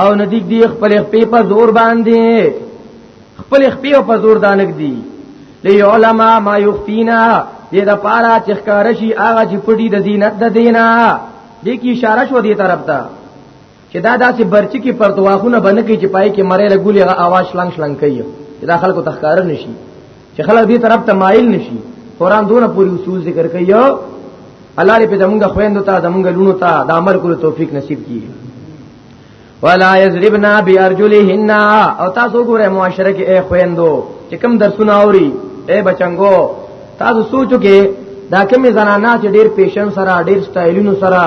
او ندیګ دی خپل خپې په زور باندې خپل خپې په زور دانګ دی لی علماء ما یخفینا دې د پاره چې ښکار شي هغه چې پټي د زینت د دینا دې کی اشاره شو دې طرف ته چې دا داسې برچی کې پرتواخونه باندې کې چې پای کې مړې لګولې هغه आवाज شلنګ شلنګ کوي دا خلکو تخکار نشي چې خلک دې طرف ته مایل نشي قران دونه پوری اصول ذکر کوي یو الله دې په زمونږ خويندو ته زمونږ لونو ته د عمل کولو توفیق نصیب کړي ولا یذربنا بارجلهن او تاسو ګوره معاشره کې اے خويندو چې کوم درسونه اوري اے بچنګو تاسو سوچو کې دا کومې زنانا چې ډېر پیشن سره ډېر سټایلونو سره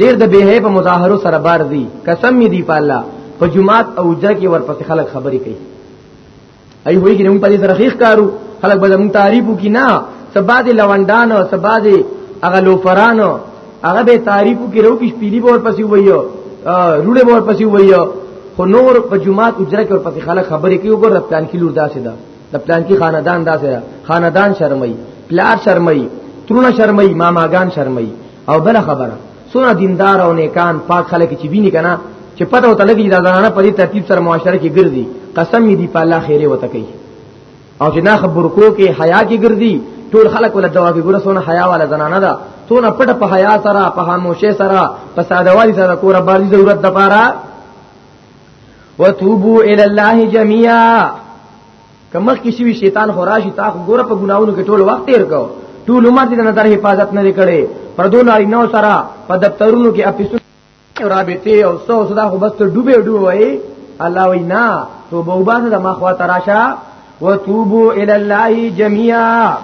ډېر د بهه په مظاهرو سره بار دي قسم می دی په الله په جمعات او جا کې ورپسې خلک خبرې کوي ای وای کې موږ په دې سره خېخ کارو خلک به موږ تعریف وکي نه سبا دې لوندان او سبا دې هغه لوفرانو هغه به تعریف وکي رو کې پیلی بور پسې وایو روړې بور پسې وایو خو نور په جمعات اجره کې پسې خلک خبرې کوي وګور پلان کې لور داسې ده د پلان کې خاندان داسې ده خاندان شرمای پلار شرمای ترونه شرمای ماماګان شرمای او بل خبره سونه دیندار او نیکان پاک خلک چې ویني کنه چې پته وته لګي دا زنانه په دې ترتیب سره معاشره کې ګرځي قسم دې په الله خیره وته کوي او چې نه خبر کو کې حیا کې ګرځي ټول خلک ول دوا کې ګره سونه حیا والا زنانه ده تونه پټه په حیا سره په خاموشه سره په ساده والی سره کور باندې ضرورت د پاره وتوبو الی الله جميعا کمخ کې شي شیطان خو راشي تا خو ګوره په ګناونو کې ټول وخت تیر کو ټول عمر دې نظر حفاظت نه کړي پر دوه ناری نو سره په دفترونو کې اپیسو رابطه او سو صدا خو بس ته ډوبه ډوبه وای الله وینا توبه وباسه د مخوا تراشه وتوبوا الى الله جميعا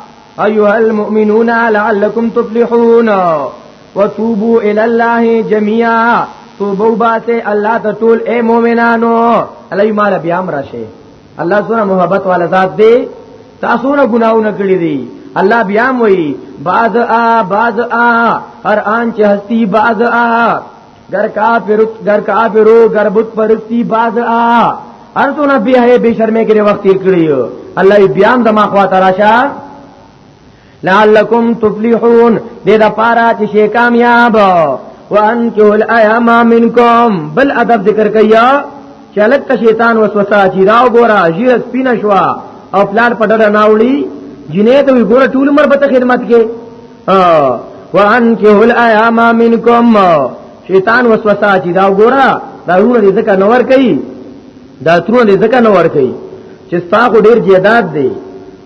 ايها المؤمنون لعلكم تفلحون وتوبوا الى الله جميعا توبه وباسه الله ته ټول اے مؤمنانو الله یې مال بیا امر شه الله سره محبت والا ذات دی تاسو نه ګناونه کړی دي الله بیا موي بعض ا بعض ا هر ان چې هستی بعض ا گر کا پرو گر کا پرو گر بت پرستی بعض ا هر څونه بیا به شرمې کې وخت تیر کړی الله بیا هم د ما خوا تراشه لعلکم تفلحون دې دا پارا چې شي کامیاب وانکه الایام منکم بل ادب ذکر کیا چې الک شیطان وسوسه چې راو ګورا ژیر سپینه شوا او پلان پډر ناوړي جنې ته وی ګوره ټول عمر به خدمت کې وان کې هل ایام منکم شیطان وسوسه چې دا ګوره دا ورونه دې ځکه نور کوي دا ترو نه ځکه نه ورکي چې ستا خو ډیر جیداد دی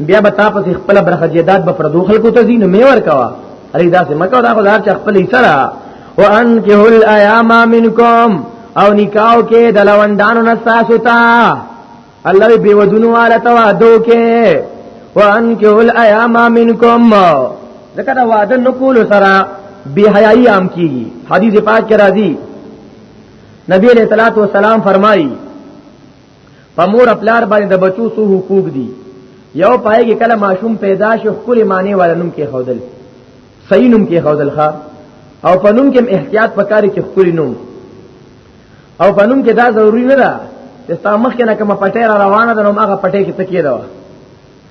بیا به تاسو خپل برخه جیداد به پردو خلکو ته زینو می ورکوا اړي دا سم کو دا خو دا چې خپل یې سره وان کې هل ایام منکم او نکاو کې د لوندانو نه تاسو ته الله به ودونو والا ته وادو کې وان کې هل ایام منکم ځکه دا وعده نکول سره بے حیائی عام کیږي حدیث پاک کې راځي نبی علیہ الصلوۃ والسلام فرمایي په مور خپل باندې د بچو سو حقوق دي یو پای کې کله ماشوم پیدا شي خپل معنی والا نوم کې خودل صحیح نوم کې خودل ښا او په نوم کې احتیاط پکاري چې خپل نوم او په نوم کې دا ضروری نه ده چې ستا مخ کې نه کوم پټه را روانه ده نو هغه پټه کې تکیه ده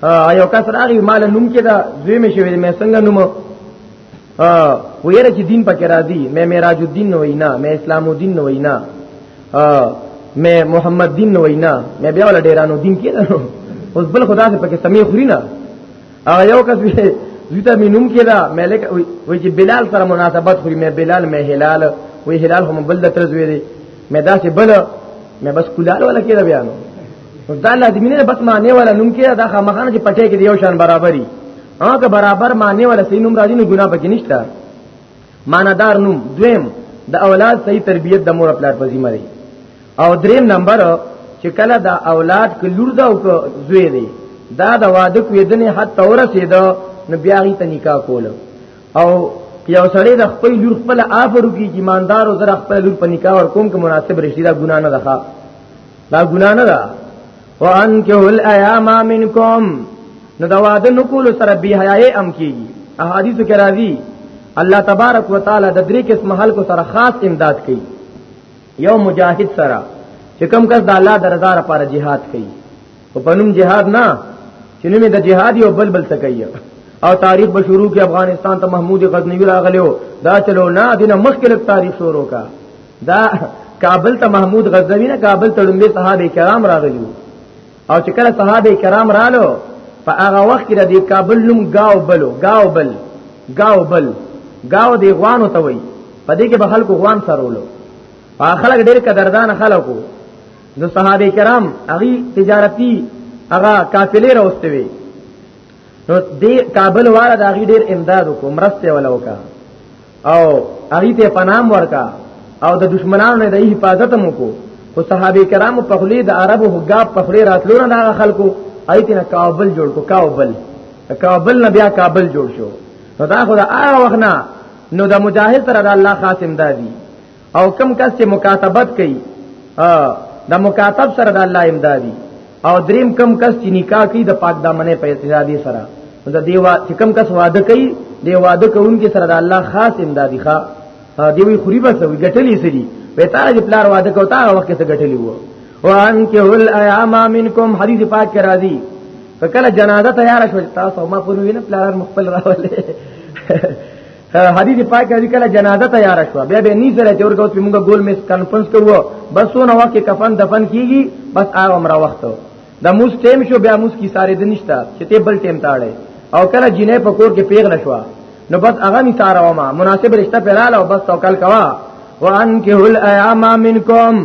ا یو کس راغی مال نوم کې دا زوی مې شوی مې څنګه نوم ا ویره چې دین پکې راځي مې معراج الدین نو وینا مې اسلام الدین نو وینا ا مې محمد دین نو وینا مې بیا ول ډیرانو دین کې نو اوس بل خدا سے پکې سمې خوري نه ا یو کس وی زیته مې نوم کې دا ملک وی چې بلال سره مناسبت خوري مې بلال مې هلال وی هلال هم بل د ترزوی دی مې دا چې بل مې بس کولال ولا کې دا بیانو دا لازمي نه بس معنی ولا نوم کې دا خامخانه چې پټه کې یو شان برابرۍ هغه برابر معنی ولا صحیح نوم راځي نو ګناه پکې نشته ماندار نوم دویم د اولاد صحیح تربیت د مور خپل په ذمہ دی او دریم نمبر چې کله دا اولاد ک لور دا او ک زوی دی دا د واده کویدنې حد تور رسید نو بیا غي تنیکا کول او یو سړی د خپل لور خپل آفرو کی ایماندار او زره خپل لور په نکاح ور کوم که مناسب رشتہ ګنا نه ده دا ګنا نه ده وان که ول ایام منکم نو دا واده نو کول سره بی حیاي ام کیږي احادیث کې راځي الله تبارک وتعالى د درې قسم خلکو سره خاص امداد کوي یو مجاهد سره چې کم کس د الله د رضا لپاره jihad کوي او په نوم jihad نه چې نوم د jihad یو بل بل څه کوي او تاریخ به شروع کې افغانستان ته محمود غزنوی راغلو دا چلو نه دینه مخکې تاریخ شروع کا دا کابل ته محمود غزنوی نه کابل ته لومبي صحابه کرام راغلي او چې کله صحابه کرام رالو په هغه وخت کې د کابل لوم گاو بلو گاو بل گاو بل گاو دی غوانو ته وای په دې کې به خلکو غوان سرولو په خلک ډېر قدردان خلکو نو صحابه کرام هغه تجارتی هغه قافلې راوستوي نو دې کابل والا د هغه ډېر امداد وکړ مرسته ولا وکړه او هغه ته پنام ورکا او د دشمنانو نه د حفاظت مو کو خو صحابه کرامو په خلی د عربو حجاب په خلی راتلو نه هغه خلکو ایت نه کابل جوړ کو کابل کابل نه بیا کابل جوړ شو نو دا خو دا هغه وخت نه نو د مجاهد سره د الله خاتم دادی او کم کس چې مکاتبت کوي دا مکاتب سره د الله امدادي او دریم کم کس چې نکاح کوي د پاک دامنې په اعتراضي سره دا دیوا چې کم کس واده کوي دی واده کوونکي سره د الله خاص امدادي ښا دی وی خوري بس وی ګټلې سړي په تا چې پلار واده کو تا وخت څه ګټلې وو وان کې هل ایام منکم حدیث پاک کې راځي فکل جنازه تیار شو تاسو ما پوروینه پلار مخبل راولې حدیث پاک کې کله جنازه تیار شو بیا به ني سره چور کوت موږ ګول میس کانفرنس کوو بس سو نو کې کفن دفن کیږي بس آ عمر وخت د موس ټیم شو بیا موس کی ساره دنيشتا چې ته بل ټیم تاړې او کله جنې په کور کې پیغله شو نو بس هغه می ساره و ما مناسب رشتہ پیراله او بس توکل کوا وانکه الایام منکم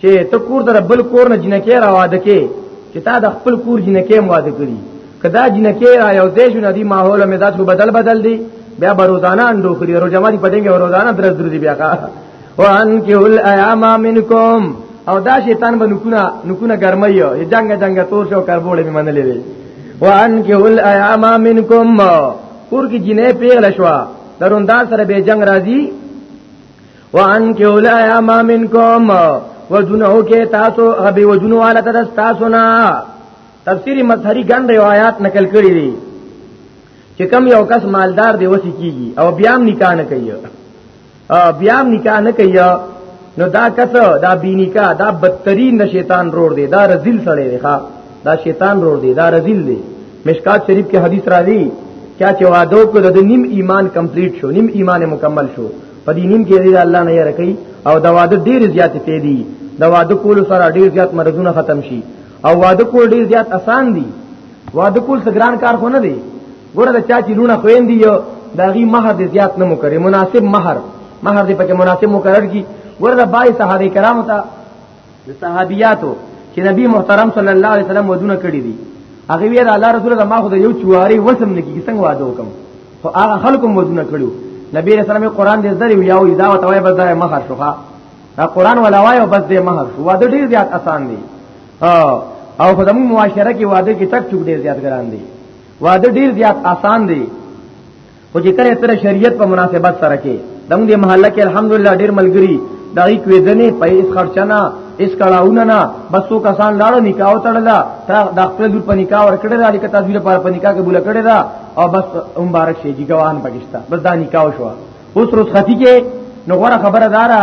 چې ته کور در بل کور نه جنکه را واده کې چې تا د خپل کور جنکه واده کړي کدا جنکه را یو ځای شو ندی ماحول مې داسو بدل بدل دی بیا بروزانه اندو خوري روزما دي پټنګ روزانه درز درځي بیا کا وان کې ول ایام منکم او دا شیطان به نکونه نکونه ګرمایي او جنگ جنگ تور شو کربوړې مې منلې وي وان کې ول ایام منکم کور کې جنې پیغله شو دروندار سره به جنگ راځي وان کې ولا یا ما منکم وجنو کې تاسو ابي وجنو والا تر تاسو نه تفسیری مظهری ګن روایت نقل کړی دي چې کم یو کس مالدار دی وسی کیږي او بیا هم نکاح نه کوي بیا هم نکاح نه کوي نو دا کس دا بینیکا دا بدترین د شیطان رور دی دا رزیل سړی دی ښا دا شیطان رور دی دا رزیل دی مشکات شریف کې حدیث راځي چا چې وادو کو د نیم ایمان کمپلیټ شو نیم ایمان مکمل شو په دې نیم کې دی الله نه یې رکی او دا واده ډیر زیات ته دی دا واده کول سره ډیر زیات مرزونه ختم شي او واده کول ډیر زیات اسان دی واده کول څه ګران کار خو نه دی ګوره دا چا چې لونه خويندې یو دا غي مہر دې زیات نه مکرې مناسب مہر مہر دې پکې مناسب مقرر کی ورته بای صحابه کرامو ته د صحابياتو چې نبی محترم صلی الله علیه وسلم ودونه کړی دي هغه ویل الله رسول الله ما خو د یو چواري وسم نه کیږي څنګه واده وکم خو هغه خلکو ودونه کړو نبی رسول الله قرآن دې زری یو دا او توای بس مخه شوخه دا قرآن ولا وای او بس دې مخه شو واده ډیر زیات آسان دي او خو زموږ معاشره کې واده کې تک چوک ډیر زیات ګران دي واده ډیر زیات آسان دي خو چې کله سره شریعت په مناسبت سره کې دم دې محله کې الحمدلله ډیر ملګری دای کوي دنه په اس خرچنا اس کړهونه نه بس تو کسان لاړو نکاح تړلا تا د خپل دور په نکاح ور کړی دا لیکه تدویر پر په نکاح کې بوله کړی دا او بس مبارک شي جی ګوان پکشتا بس دا نکاح شو اوس روز ختی کې نو غره خبره دارا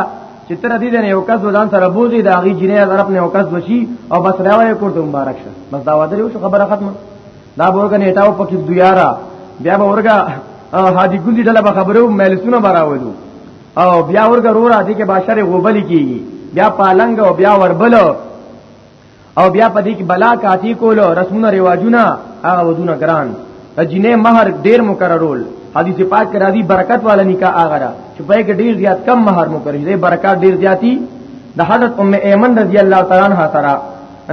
چې تر دې نه یو کس ودان سره بوزي دا غي جنې طرف نه یو کس وشي او بس راوي کوته مبارک شه بس دا وادري وشو خبره ختمه دا به ورګه نیټاو پکې دویارا بیا به ورګه حاجی ګوندی ډله به خبرو ملسونه براولو او بیا ورګه رورا دي کې باشر غوبل کیږي بیا پالنګ او بیا وربل او بیا پدې کې بلا کاتی کولو رسمونه ریواجونه هغه ودونه ګران جنې مہر ډیر مقررول حدیث پاک کرا دی برکت والا نکاح آغرا چې پای کې ډیر زیات کم مہر مقرر دی برکات ډیر زیاتی د حضرت ام ایمن رضی الله تعالی عنها سره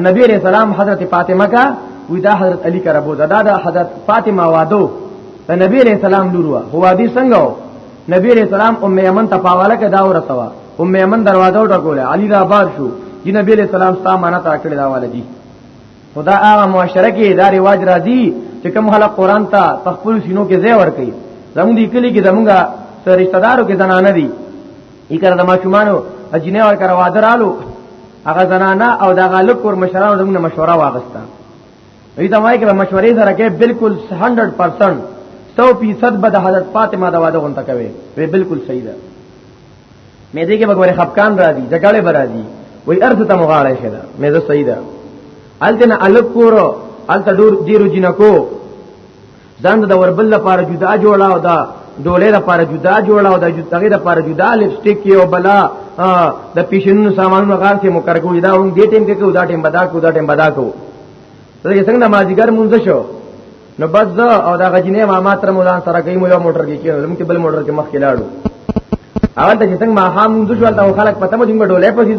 نبی علیہ السلام حضرت فاطمه کا وی دا حضرت علی کا ربو دا دا حضرت فاطمه وادو دا نبی علیہ السلام لوروا هو ابي څنګه نبی علیہ السلام ام یمن ته پاواله کې دا ورسوا ام یمن دروازه وټکوله علی را بار شو چې نبی علیہ السلام ستا معنا تا کړی دا والدی خدا هغه معاشره کې دا رواج راځي چې کوم خلک قران ته تخفل سينو کې ځای ور کوي زموږ دې کلی کې زموږه رشتہ دارو کې زنانه دي یې کړه د ماشومانو اجنه ور کړه وادرالو هغه زنانا او دا غالب کور مشرانو زموږ مشوره واغسته وی دا وایي کړه مشورې سره کې بالکل 100% 100% به د حضرت فاطمه دا واده غونډه کوي وی بالکل صحیح ده مې دې کې بګوره خفقان راځي جګړه به راځي وی ارث ته مغاړه شه ده مې زه صحیح ده الته نه الګ کورو الته ډور دیرو جنکو ځان د وربل لپاره جدا جوړا او دا ډولې لپاره جدا جوړا او دا جداګه لپاره جدا لپسټیک یو بلا د پیشنونو سامانونو غار کې مکرګو دا هم دې ټیم کې کو دا ټیم بدا کو دا ټیم بدا کو زه څنګه مازیګر مونږ شو نو بس زه او دا غجینې ما ماتر مولان سره کوي مو یو موټر کې کېنو لم کې بل موټر کې مخ کې لاړو اول ته څنګه ما هم مونږ شو دا خلک پته مو دې ډولې پسې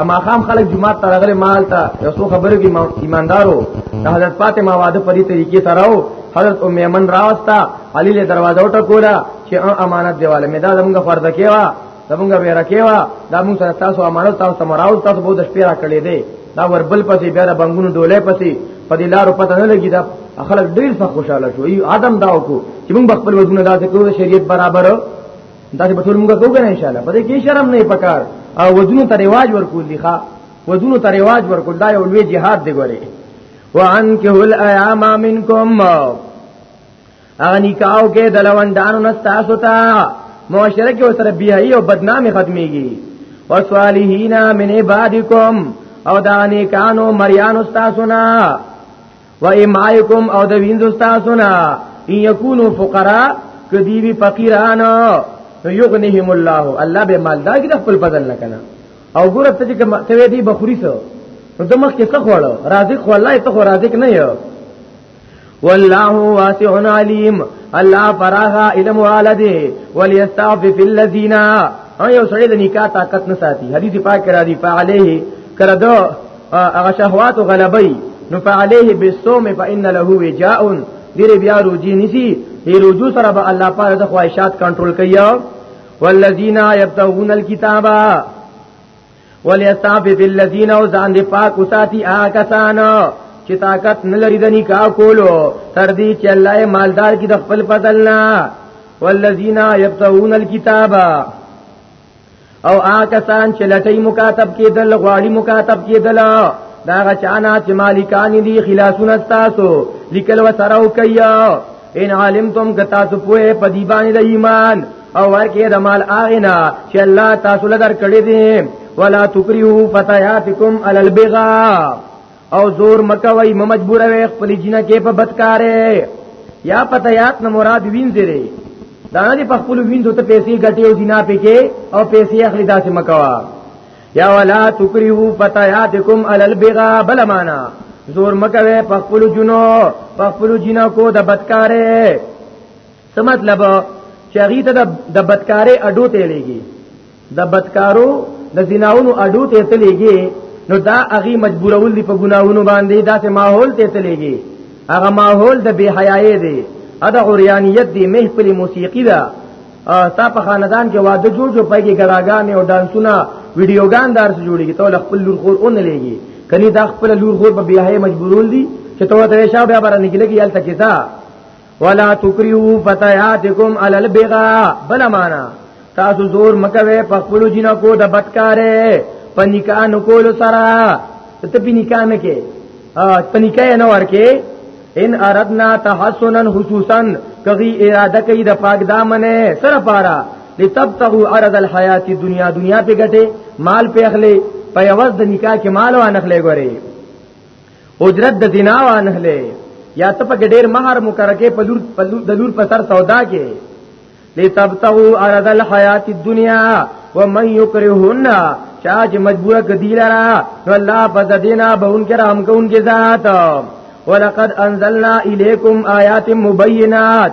اما خام خلک جمعه ته راغلي مال ته یو څو خبرې کې ایماندارو د حضرت فاطمه واده په دې طریقې سره او حضرت ام ایمن راوستا علی له دروازه وټه کولا چې امانت دیواله مې دا زموږ فرض کېوا زموږ به راکېوا دا موږ سره تاسو امانت تاسو ته مراو تاسو به د شپې را کړې دي دا وربل پسې بیا د بنګونو ډولې پسې په دې لارو پته نه لګی دا خلک ډیر څه خوشاله شو ای ادم داو کو چې موږ خپل وجود نه داسې کوو شریعت برابر دا به ټول موږ کوو کنه ان شاء الله په دې کې شرم نه پکار او ودونو ته رواج ورکول دي ښا ودونو ته رواج ورکول دا یو لوی جهاد دی ګوره وان که هل ایام منکم اغه نکاو کې د لوندانو نستاسو ته معاشره کې وسره بیاي او بدنامي ختميږي وصالحینا من عبادکم او دا نیکانو مریانو تاسو نه و ایمایکم او د ویندو تاسو نه ان یکونو فقرا کدی وی فقیران یغنیهم الله الله به مالدار کی خپل بدل نه کنه او ګور ته چې ته دی بخوری سو نو د مخ کې څه خوړو رازق خو الله ته خو رازق نه یو والله واسع علیم الله فراغ علم والده وليستعفف الذين ايو سړي د نکاح طاقت نه ساتي حدیث پاک کرا دی فعليه کړه دو هغه شهوات غلبي نو فعليه بالصوم فإن له وجاء دیر بیا روجی نسی دی رجوع سره به الله پاک د خواہشات کنټرول کوي والذین یبتغون الكتاب وليستعفف الذين وزن دی پاک وساتی آکسان چې طاقت نه لري د نکاح کولو تر دې چې الله یې مالدار کی د خپل فضل نه والذین یبتغون الكتاب او هغه کسان چې لټي مکاتب کېدل غواړي مکاتب کېدل دا غچانا چې مالکان دي خلاصونه تاسو لیکل و سره وکیا ان علمتم کتا سو پوهه په دی باندې د ایمان او ورکه د مال اغنا چې الله تاسو لدر کړی دي ولا تکریو فتياتکم علی البغاء او زور مکوي مجبور وي خپل جنہ کې په بدکارې یا پته یات نه مراد وینځري دا نه په خپل ویندو ته پیسې ګټي او جنا پکې او پیسې اخلي داسې مکوا یا ولا تکریو فتیاتکم علی البغا بل معنا زور مکوي په خپل جنو په خپل جنا کو د بدکارې څه مطلب چې هغه ته د بدکارې اډو ته لګي د بدکارو د زناونو اډو ته ته لګي نو دا هغه مجبورول دي په ګناونو باندې دا ته ماحول ته ته لګي هغه ماحول د بی حیاي دی ادا اوریانیت دی مه په موسیقي دا تا په خاندان کې واده جوړ جو پای کې ګراګان او ډانسونه ویډیوګان دار څه جوړیږي ته خپل لور خور اون لګي کني دا خپل لور خور په بی حیاي مجبورول دي چې ته ته شاو بیا برنګلګي یل تکي تا ولا تکریو فتیاتکم علی البغا بلا معنا تاسو زور مکوي په خپل جنہ کو د بدکارې په نکاح نو کول سره ته په نکاح نه کې په نکاح نه ورکه ان اردنا تحسنا خصوصا کغي اراده کوي د پاک دامنه سره پارا لتبتغوا عرض الحیات الدنیا دنیا په ګټه مال په اخلي په یوز د نکاح کې مال و نخلې ګوري اجرت د زنا وانه لې یا ته په ډېر مہر مکرکه په لور په لور د لور په سر سودا کې لتبتغوا ارض الحیات الدنیا ومن یکرهن چا چې مجبور کدی لرا نو الله پس دینا به ان کې رحم کو ان کې ذات ولقد انزلنا الیکم آیات مبینات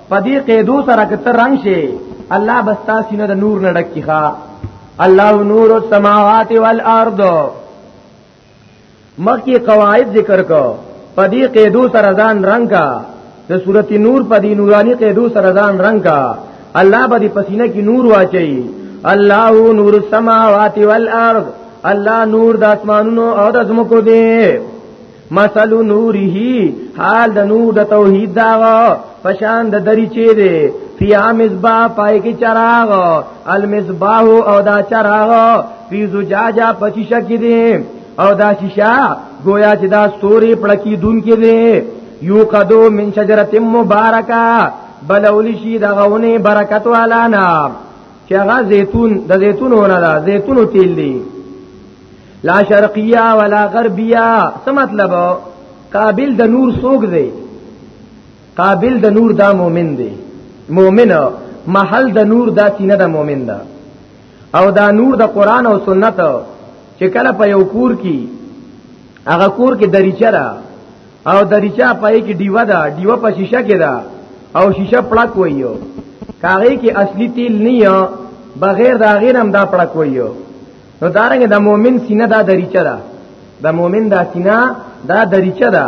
پدې قیدو سره کتر رنگ شي الله بستا سینه د نور نه ډکی ښا الله نور السماوات والارض مخکې قواعد ذکر کو پدې قیدو سره ځان رنگ کا د سورتی نور پدې نورانی قیدو سره ځان رنگ کا الله به دې پسینه کې نور واچي الله نور السماوات والارض الله نور د اسمانونو او د زمکو دی مثل نوره حال د نور د توحید دا پشان د دری چی دی فی مصباح پای کی چراغ المصباح او دا چراغ فی زجاجه پچی شکی دی او دا شیشه گویا چې دا ستوري پړکی دون کې دی یو قدو من شجرت مبارکا بلولی شی دا غونی برکت والا نا چې هغه زیتون د زیتون ونه دا زیتون تیل دی لا شرقیه ولا غربیه څه مطلب قابل د نور سوګ دی قابل د نور دا مؤمن دی مؤمن محل د نور دا سینه د مؤمن دا او دا نور د قران او سنت چې کله په یو کور کې هغه کور کې دریچه را او دریچه پای کې دیوه دا دیوه په شیشه کې دا او شیشه پړک وایو کاغې کې اصلي تیل نه بغیر دا غیر هم دا پړک وایو نو دارنګ د مؤمن سینه دا دریچه ده د مؤمن دا سینه دا دریچه ده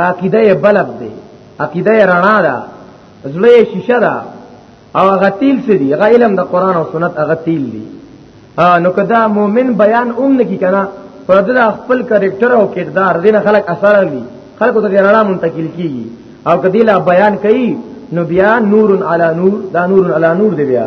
راقیده بلب دی عقیده رڼا ده زړه شیشه ده او غتیل څه دی غ علم د قران او سنت غتیل دی نو کدا مؤمن بیان اوم نه کی کنه پر د خپل کریکټر او کردار دین خلق اثر لري خلق ته رڼا منتقل کیږي او کدی لا بیان کوي نو بیا نور علی نور دا نور علی نور دی بیا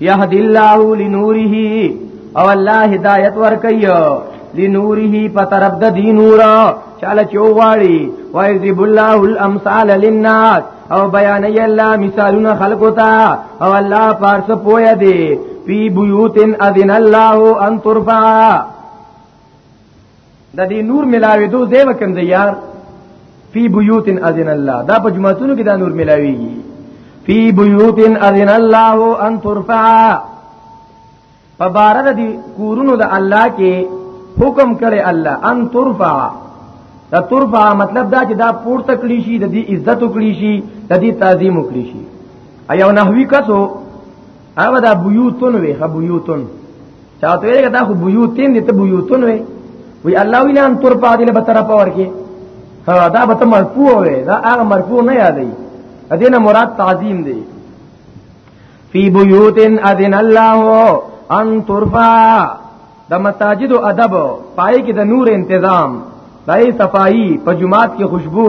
یهد الله لنوره او الله هدایت ورکي لنوره په طرف د دین نور چاله چوغاړي وایذب الله الامثال للناس او بیان ی الله مثالونه خلق تا او الله پارس پوی دی فی بیوت اذن الله ان ترفع د دې نور ملاوي دو زیو کوم دی یار فی بیوت اذن الله دا په جمعتونو کې دا نور ملاویږي فی بیوت اذن الله ان ترفع په بار د کورونو د الله کې حکم کړي الله ان ترفع دا ترفع مطلب دا چې دا پور تکلی شي د دې عزت وکړي شي د دې تعظیم وکړي شي ایو نحوی کسو هغه دا بیوتون وی خبیوتون چاته ویل دا خو بیوتین دي ته بیوتون وي وی الله ویل ان تر پادې له بتر پاور کې ها دا به ته مرفوع وي دا هغه مرفوع نه یادې ادینه مراد تعظیم دی فی بیوت اذن الله ان ترفع د مساجد ادب پای کې د نور انتظام دای صفائی په جمعات کې خوشبو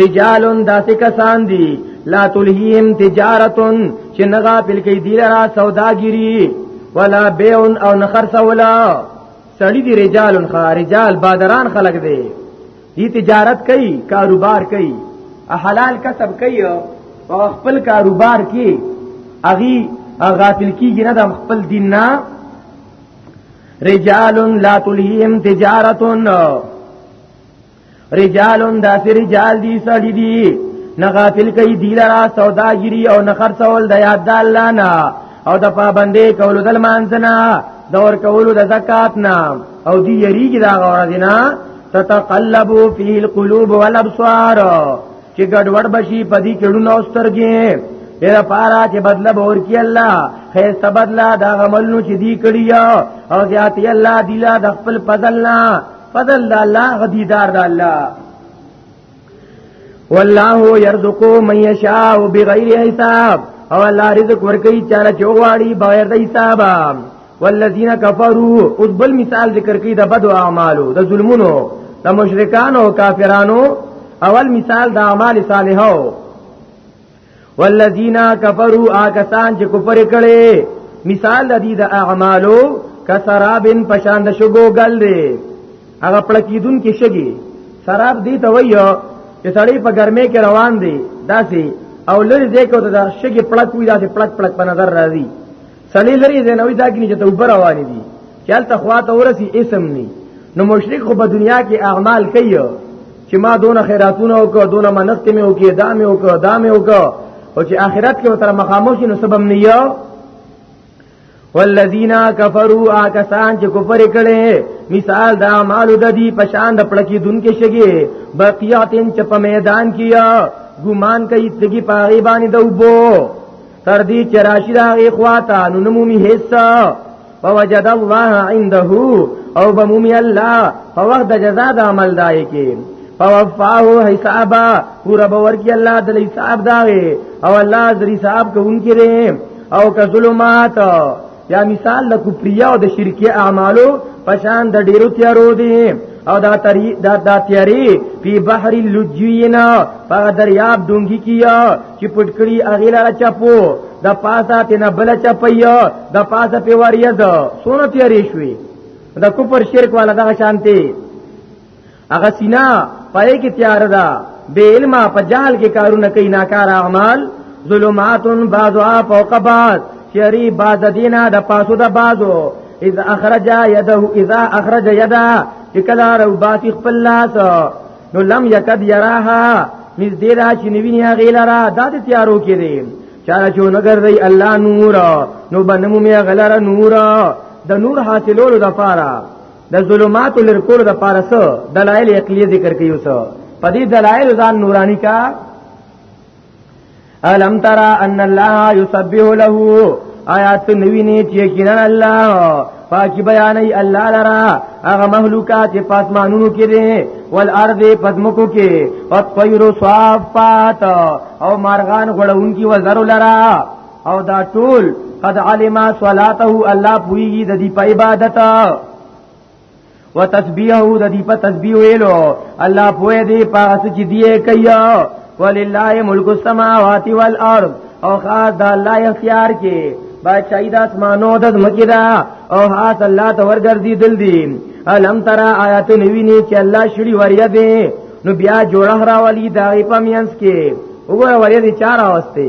رجالون داسې کسان دي لا تلهیم تجارتون چې نغا پل کې دی لرا سوداګری ولا بیون او نخر سولا سړی دی رجالون خارجال بادران خلق دی دی تجارت کوي کاروبار کوي حلال کسب کوي او خپل کاروبار کې اغي غافل کیږي نه د خپل دین نه رجال لا تلهیم تجارتون رجالون دا سی رجال دی سړی دی نه غافل کوي دی لرا سوداګری او نه خرڅول د یاد د الله نه او د پابندې کولو د مانځنا دور کولو د زکات نه او دی یریږي دا غوړه دینا تتقلب فی القلوب والابصار چې ګډوډ بشي پدی کډونو سترګې دیر پارا چې بدله بور کی الله خیر تبدلا دا غملنو چې دی کړی او زیاتی الله دیلا د خپل فضلنا فضل د الله غدیدار د الله والله يرزق من يشاء بغیر حساب او الله رزق ورکي چاله چوغواړي بغیر د حساب والذین کفروا اوس بل مثال ذکر کوي د بدو اعمالو د ظلمونو د مشرکانو او کافرانو اول مثال د اعمال صالحو والذین کفروا آکسان چې کفر کړي مثال د دې د اعمالو کسرابن پشان د شګو ګل دی هغه پړکیدون کې شګي سراب دی ته وایو چې سړی په ګرمه کې روان دی داسې او لری دې کو ته شګي پړک وی داسې پړک پړک په نظر راځي سړی لري زینوي دا کې چې ته اوپر روان دي چل ته خوا ته ورسي اسم ني نو مشرک خو په دنیا کې اعمال کوي چې ما دون خیراتونه وکړه دون منښت مې وکړه دا مې وکړه دا مې وکړه او چې آخرت کې وتر مخامخ نو سبب نه یو والذین کفروا آکسان چې کفر کړي مثال دا مال د دې پشان د پړکی دن کې شګي بقیاتن چې په میدان کې ګمان کوي تګي پاغي باندې د وبو تر دې چې راشي دا غي خواته نو نمومي هیڅ فوجد الله عنده او بمومي الله په وخت د جزاء د عمل دای کې فوفاه حسابا پورا باور کې الله د حساب داوي او الله د حساب کوونکی دی او که ظلمات یا مثال د کفریه او د شرکی اعمالو پشان د ډیرو تیارو دي او دا تری دا دا تیاری په بحر اللجینا په دریاب دونګی کیا چې پټکړی اغیلا چپو د پاسه تینا بل چپیا د پاسه په وریه ده سونه تیاری شوی د کوپر شرک والا دغه شانتي هغه سینا پای کې تیار ده بے علم په جهل کې کارونه کوي ناکار اعمال ظلمات بعضها فوق بعض شری بعض دینا د پاسو د بعضو اذا اخرج يده اذا اخرج يده کلا رو باتی خپل لاس نو لم یکد یراها مز دې را چې نویني هغه لرا د دې تیارو کې دي چاره چې نګر دی الله نور نو بنمو می غلره نور د نور حاصلولو د پاره د ظلمات لرکول د پارس دلایل عقلی ذکر کیو سو په دې دلایل ځان نورانی کا الم ترى ان الله يسبح له آیات نوینه چې کینن الله پاکی بیانې الله لرا هغه مخلوقات چې پاسمانونو کې دي ول ارض پزمکو کې او طير صافات او مارغان غړون کې وزر لرا او دا ټول قد علم صلاته الله پویږي د دې په عبادت وتسبیحه د دې په تسبیح ویلو الله پوی دی پاس چې دی کوي ولله ملک السماوات والارض او خاص د الله اختیار کې بادشاہی د اسمانو د زمکې دا او خاص الله ته ورګرځي دل دي الم ترى آیات نویني چې الله شړي وریا دی نو بیا جوړه راولي دا په مینس کې وګوره وریا دي چار اوسته